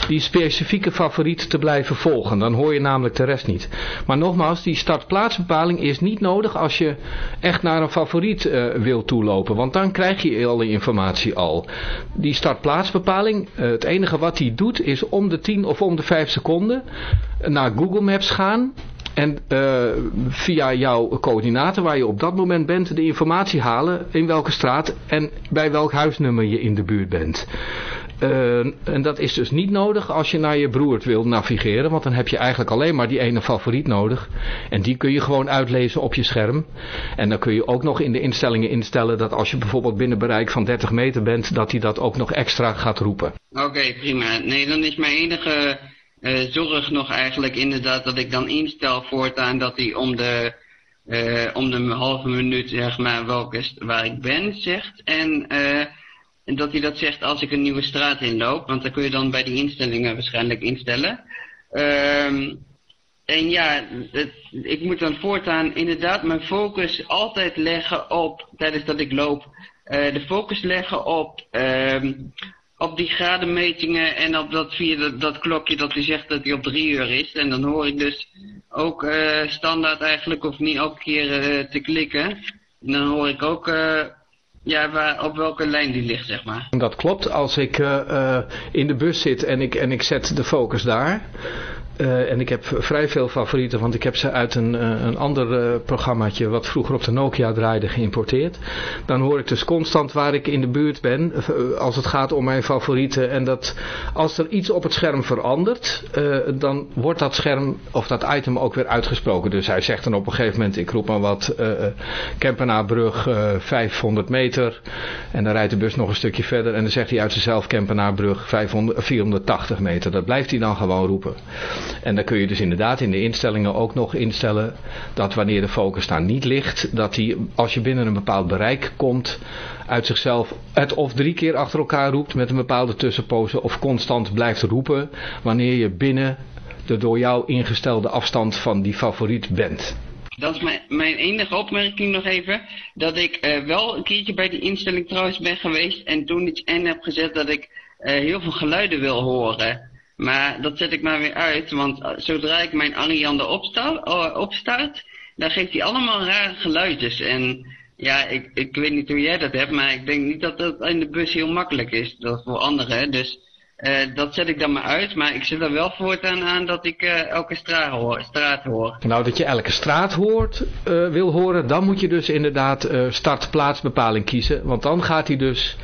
die specifieke favoriet te blijven volgen. Dan hoor je namelijk de rest niet. Maar nogmaals, die startplaatsbepaling is niet nodig als je echt naar een favoriet uh, wil toelopen. Want dan krijg je alle informatie al. Die startplaatsbepaling, uh, het enige wat die doet is om de 10 of om de 5 seconden naar Google Maps gaan en uh, via jouw coördinaten waar je op dat moment bent de informatie halen in welke straat en bij welk huisnummer je in de buurt bent. Uh, en dat is dus niet nodig als je naar je broer wil navigeren, want dan heb je eigenlijk alleen maar die ene favoriet nodig. En die kun je gewoon uitlezen op je scherm. En dan kun je ook nog in de instellingen instellen dat als je bijvoorbeeld binnen bereik van 30 meter bent, dat hij dat ook nog extra gaat roepen. Oké, prima. Nee, dan is mijn enige zorg nog eigenlijk inderdaad dat ik dan instel voortaan dat hij om de, uh, om de halve minuut zeg maar welke waar ik ben zegt. En, uh, en dat hij dat zegt als ik een nieuwe straat inloop. Want dan kun je dan bij die instellingen waarschijnlijk instellen. Um, en ja, ik moet dan voortaan inderdaad mijn focus altijd leggen op, tijdens dat ik loop, de focus leggen op um, op die gradenmetingen en op dat via dat, klokje dat hij zegt dat hij op drie uur is. En dan hoor ik dus ook uh, standaard eigenlijk, of niet elke keer uh, te klikken. En dan hoor ik ook uh, ja, waar, op welke lijn die ligt, zeg maar. Dat klopt. Als ik in de bus zit en ik, en ik zet de focus daar, Uh, en ik heb vrij veel favorieten, want ik heb ze uit een, uh, een ander uh, programmaatje wat vroeger op de Nokia draaide geïmporteerd. Dan hoor ik dus constant waar ik in de buurt ben als het gaat om mijn favorieten. En dat als er iets op het scherm verandert, dan wordt dat scherm of dat item ook weer uitgesproken. Dus hij zegt dan op een gegeven moment, ik roep maar wat, Kempenaarbrug 500 meter. En dan rijdt de bus nog een stukje verder en dan zegt hij uit zichzelf Kempenaarbrug 500, 480 meter. Dat blijft hij dan gewoon roepen. En dan kun je dus inderdaad in de instellingen ook nog instellen dat wanneer de focus daar niet ligt, dat hij als je binnen een bepaald bereik komt, uit zichzelf het of drie keer achter elkaar roept met een bepaalde tussenpoze of constant blijft roepen wanneer je binnen de door jou ingestelde afstand van die favoriet bent. Dat is mijn, mijn enige opmerking nog even. Dat ik uh, wel een keertje bij die instelling trouwens ben geweest. En toen iets in heb gezet dat ik uh, heel veel geluiden wil horen. Maar dat zet ik maar weer uit, want zodra ik mijn Ariane opstart, opstart daar geeft hij allemaal rare geluidjes. En ja, ik, ik weet niet hoe jij dat hebt, maar ik denk niet dat dat in de bus heel makkelijk is. Dat voor anderen, dus uh, dat zet ik dan maar uit. Maar ik zet er wel voortaan aan dat ik elke straat hoor, straat hoor. Nou, dat je elke straat hoort, wil horen, dan moet je dus inderdaad start-plaatsbepaling kiezen. Want dan gaat hij dus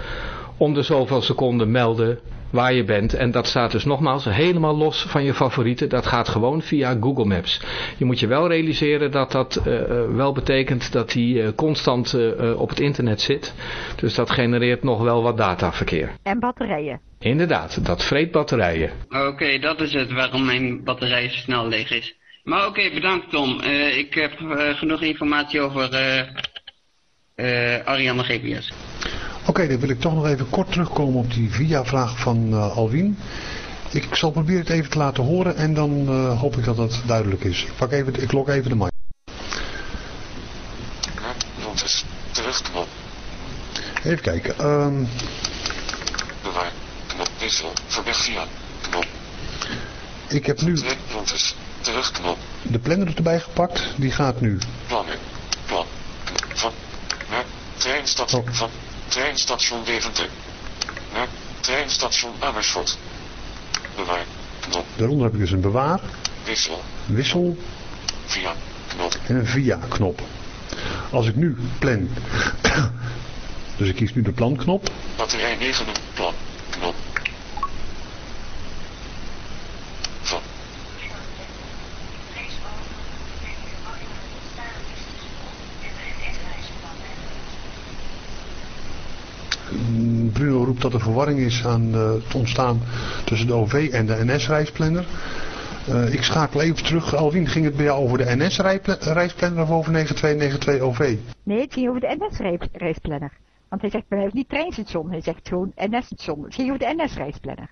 om de zoveel seconden melden waar je bent. En dat staat dus nogmaals helemaal los van je favorieten. Dat gaat gewoon via Google Maps. Je moet je wel realiseren dat dat uh, wel betekent dat hij uh, constant uh, op het internet zit. Dus dat genereert nog wel wat dataverkeer. En batterijen. Inderdaad, dat vreet batterijen. Oké, okay, dat is het waarom mijn batterij zo snel leeg is. Maar oké, okay, bedankt Tom. ik heb genoeg informatie over Ariane GPS. Oké, okay, dan wil ik toch nog even kort terugkomen op die via-vraag van uh, Alwin. Ik zal proberen het even te laten horen en dan uh, hoop ik dat dat duidelijk is. Ik, pak even, ik lok even de mic. Terugknop. Even kijken. Um... Bewaar, knop, wissel, verberg via, knop. Ik heb nu terugknop. de planner erbij gepakt. Die gaat nu. Plannen, plan, van, naar, treinstation, oh. van, Treinstation Deventer. Naar treinstation Amersfoort. Bewaar. Knop. Daaronder heb ik dus een bewaar. Wissel. Wissel. Via. Knop. En een via knop. Als ik nu plan. [COUGHS] dus ik kies nu de planknop. Batterij 9 plan. Knop. Van. Dat er verwarring is aan het ontstaan tussen de OV en de NS-reisplanner. Uh, ik schakel even terug. Alwin, ging het bij jou over de NS-reisplanner of over 9292 OV? Nee, het ging over de NS-reisplanner. Want hij zegt, hij heeft niet treinstation, hij zegt gewoon NS-station. Het ging over de NS-reisplanner.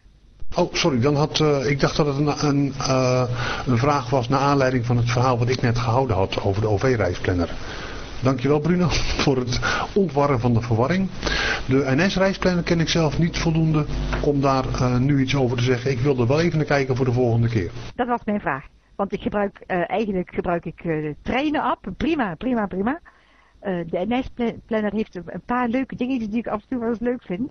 Oh, sorry, dan had, uh, ik dacht dat het een, een, uh, een vraag was naar aanleiding van het verhaal wat ik net gehouden had over de OV-reisplanner. Dankjewel Bruno [LAUGHS] voor het ontwarren van de verwarring. De NS-reisplanner ken ik zelf niet voldoende om daar uh, nu iets over te zeggen. Ik wilde wel even naar kijken voor de volgende keer. Dat was mijn vraag. Want ik gebruik, uh, eigenlijk gebruik ik uh, de treinen-app. Prima, prima, prima. de NS-planner heeft een paar leuke dingen die ik af en toe wel eens leuk vind.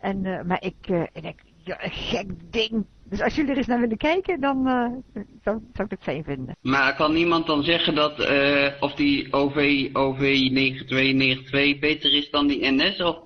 En, maar ik, ik denk, ja, gek ding. Dus als jullie er eens naar willen kijken, dan uh, zou, zou ik het fijn vinden. Maar kan niemand dan zeggen dat uh, of die OV, OV 9292 beter is dan die NS? Of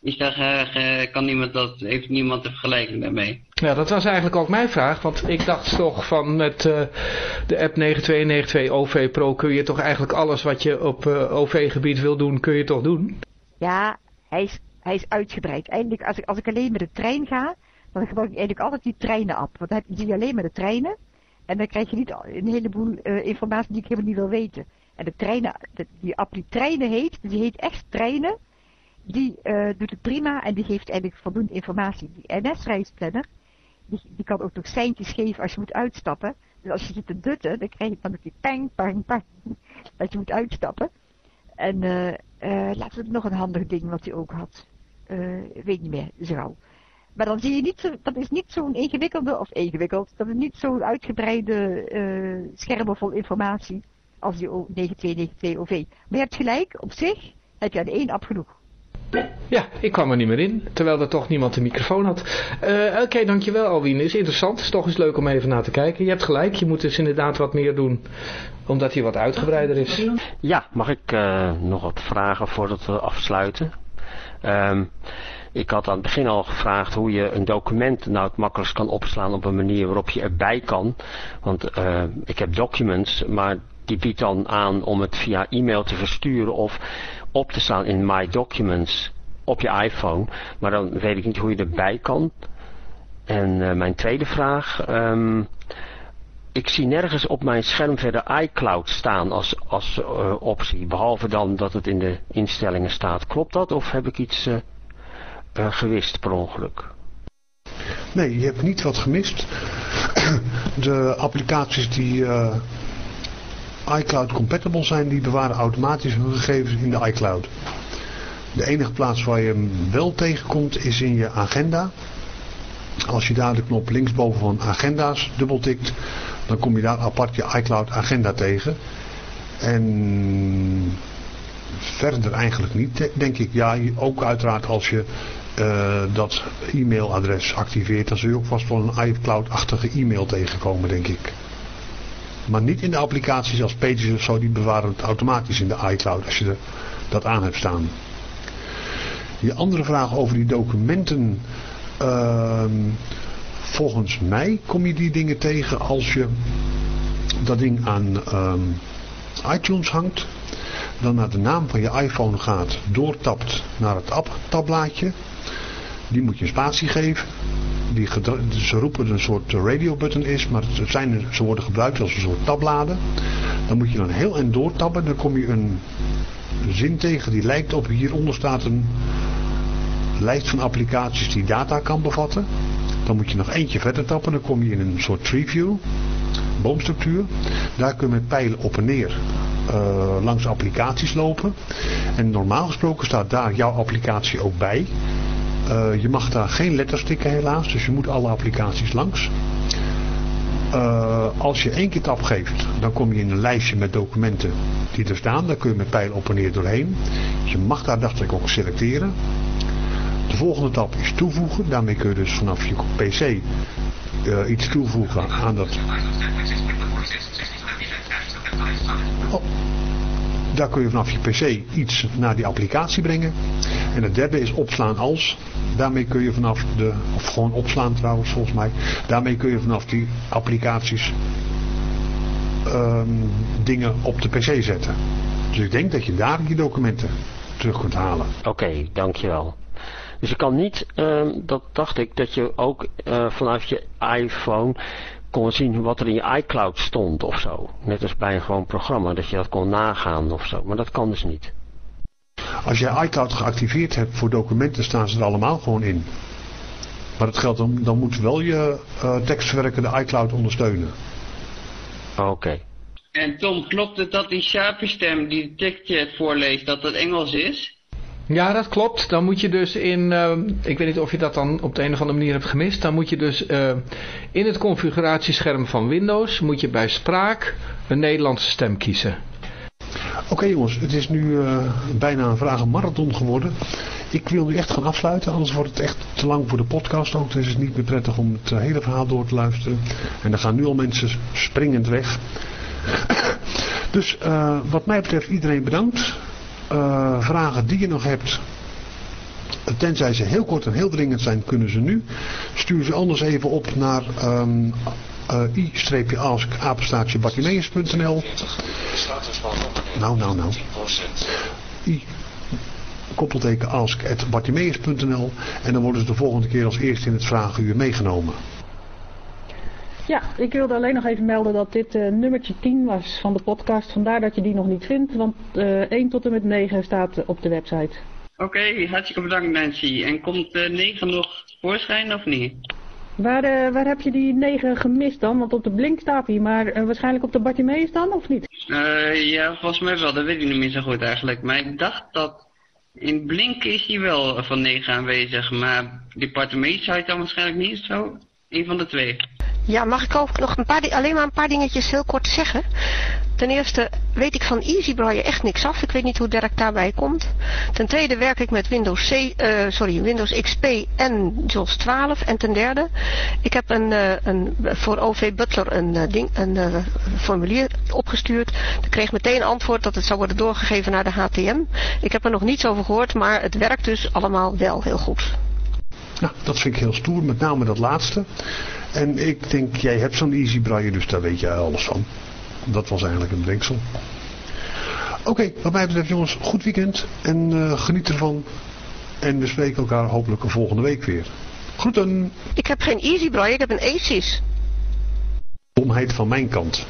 is daar, uh, kan niemand dat, heeft niemand een vergelijking daarmee? Ja, dat was eigenlijk ook mijn vraag. Want ik dacht toch van met de app 9292 OV Pro kun je toch eigenlijk alles wat je op OV-gebied wil doen, kun je toch doen? Ja, hij is, hij is uitgebreid. Eindelijk, als ik, als ik alleen met de trein ga dan gebruik ik eigenlijk altijd die treinen-app. Want dan zie je alleen maar de treinen. En dan krijg je niet een heleboel uh, informatie die ik helemaal niet wil weten. En de treinen, die app die treinen heet, die heet echt treinen. Die uh, doet het prima en die geeft eigenlijk voldoende informatie. Die NS-reisplanner, die, die kan ook nog seintjes geven als je moet uitstappen. Dus als je zit te dutten, dan krijg je dan ook die pang, pang, pang, dat je moet uitstappen. En uh, laten we nog een handig ding wat hij ook had. Uh, weet niet meer, zo. Maar dan zie je niet, zo, dat is niet zo'n ingewikkelde, of ingewikkeld, dat is niet zo'n uitgebreide uh, schermen vol informatie als die 9292 OV. Maar je hebt gelijk, op zich heb je aan één app genoeg. Ja, ik kwam er niet meer in, terwijl er toch niemand de microfoon had. Uh, Oké, okay, dankjewel Alwien. Is interessant, is toch eens leuk om even naar te kijken. Je hebt gelijk, je moet dus inderdaad wat meer doen, omdat hij wat uitgebreider is. Ja, mag ik uh, nog wat vragen voordat we afsluiten? Um, ik had aan het begin al gevraagd hoe je een document nou het makkelijkst kan opslaan op een manier waarop je erbij kan. Want uh, ik heb documents, maar die biedt dan aan om het via e-mail te versturen of op te slaan in My Documents op je iPhone. Maar dan weet ik niet hoe je erbij kan. En uh, mijn tweede vraag... Um, ik zie nergens op mijn scherm verder iCloud staan als, als uh, optie. Behalve dan dat het in de instellingen staat. Klopt dat of heb ik iets uh, gewist per ongeluk? Nee, je hebt niet wat gemist. [CLEARS THROAT] De applicaties die iCloud compatible zijn, die bewaren automatisch hun gegevens in de iCloud. De enige plaats waar je hem wel tegenkomt is in je agenda. Als je daar de knop linksboven van agenda's dubbeltikt, dan kom je daar apart je iCloud agenda tegen. En verder eigenlijk niet, denk ik. Ja, ook uiteraard als je uh, dat e-mailadres activeert, dan zul je ook vast wel een iCloud-achtige e-mail tegenkomen, denk ik. Maar niet in de applicaties als Pages of zo, die bewaren het automatisch in de iCloud als je dat aan hebt staan. Je andere vraag over die documenten. Uh, volgens mij kom je die dingen tegen als je dat ding aan uh, iTunes hangt. Dan naar de naam van je iPhone gaat, doortapt naar het app-tabblaadje. Die moet je een spatie geven. Die ze roepen een soort radio button is, maar het zijn, ze worden gebruikt als een soort tabbladen. Dan moet je dan heel en doortabben. Dan kom je een zin tegen die lijkt op hieronder staat een lijst van applicaties die data kan bevatten. Dan moet je nog eentje verder tappen. Dan kom je in een soort tree view. Boomstructuur. Daar kun je met pijlen op en neer uh, langs applicaties lopen. En normaal gesproken staat daar jouw applicatie ook bij. Uh, je mag daar geen letters tikken helaas. Dus je moet alle applicaties langs. Uh, als je één keer tap geeft, dan kom je in een lijstje met documenten die er staan. Daar kun je met pijl op en neer doorheen. Je mag daar dacht ik ook selecteren. De volgende tab is toevoegen. Daarmee kun je dus vanaf je pc uh, iets toevoegen aan dat... Oh. Daar kun je vanaf je pc iets naar die applicatie brengen. En het derde is opslaan als. Daarmee kun je vanaf de, of gewoon opslaan trouwens volgens mij. Daarmee kun je vanaf die applicaties um, dingen op de pc zetten. Dus ik denk dat je daar die documenten terug kunt halen. Oké, dankjewel. Dus je kan niet, uh, dat dacht ik, dat je ook uh, vanuit je iPhone kon zien wat er in je iCloud stond of zo. Net als bij een gewoon programma, dat je dat kon nagaan of zo. Maar dat kan dus niet. Als jij iCloud geactiveerd hebt voor documenten, staan ze er allemaal gewoon in. Maar dat geldt dan, dan moet wel je uh, tekstverwerker de iCloud ondersteunen. Oké. En Tom, klopt het dat die Sharpie-stem die de tekstchat voorleest, dat dat Engels is? Ja, dat klopt. Dan moet je dus in, uh, ik weet niet of je dat dan op de een of andere manier hebt gemist. Dan moet je dus uh, in het configuratiescherm van Windows, moet je bij spraak een Nederlandse stem kiezen. Oké jongens, het is nu uh, bijna een vragenmarathon geworden. Ik wil nu echt gaan afsluiten, anders wordt het echt te lang voor de podcast ook. Dus het is niet meer prettig om het hele verhaal door te luisteren. En dan gaan nu al mensen springend weg. [COUGHS] dus wat mij betreft iedereen bedankt vragen die je nog hebt, tenzij ze heel kort en heel dringend zijn, kunnen ze nu. Stuur ze anders even op naar uh, i-ask apenstaartje Nou, nou, nou. I koppelteken ask en dan worden ze de volgende keer als eerste in het vragenuur meegenomen. Ja, ik wilde alleen nog even melden dat dit uh, nummertje 10 was van de podcast. Vandaar dat je die nog niet vindt, want uh, eh, 1 tot en met 9 staat op de website. Oké, okay, hartstikke bedankt Nancy. En komt uh, 9 nog voorschijn of niet? Waar, uh, waar heb je die 9 gemist dan? Want op de Blink staat hij, maar waarschijnlijk op de Bartimeus dan, of niet? ja, volgens mij wel. Dat weet ik niet meer zo goed eigenlijk. Maar ik dacht dat... In Blink is hij wel van 9 aanwezig, maar die Bartimeus hij dan waarschijnlijk niet zo. Een van de twee. Ja, mag ik ook nog een paar, alleen maar een paar dingetjes heel kort zeggen? Ten eerste weet ik van EasyBraille echt niks af. Ik weet niet hoe Dirk daarbij komt. Ten tweede werk ik met Windows, C, uh, sorry, Windows XP en JOS 12. En ten derde, ik heb een, uh, een, voor OV Butler een, uh, ding, een formulier opgestuurd. Ik kreeg meteen antwoord dat het zou worden doorgegeven naar de HTM. Ik heb er nog niets over gehoord, maar het werkt dus allemaal wel heel goed. Nou, dat vind ik heel stoer, met name dat laatste. En ik denk, jij hebt zo'n easy braille, dus daar weet jij alles van. Dat was eigenlijk een brengsel. Oké, wat mij betreft jongens, goed weekend. En uh, geniet ervan. En we spreken elkaar hopelijk volgende week weer. Groeten. Ik heb geen easy braille, ik heb een ACIS. Domheid van mijn kant.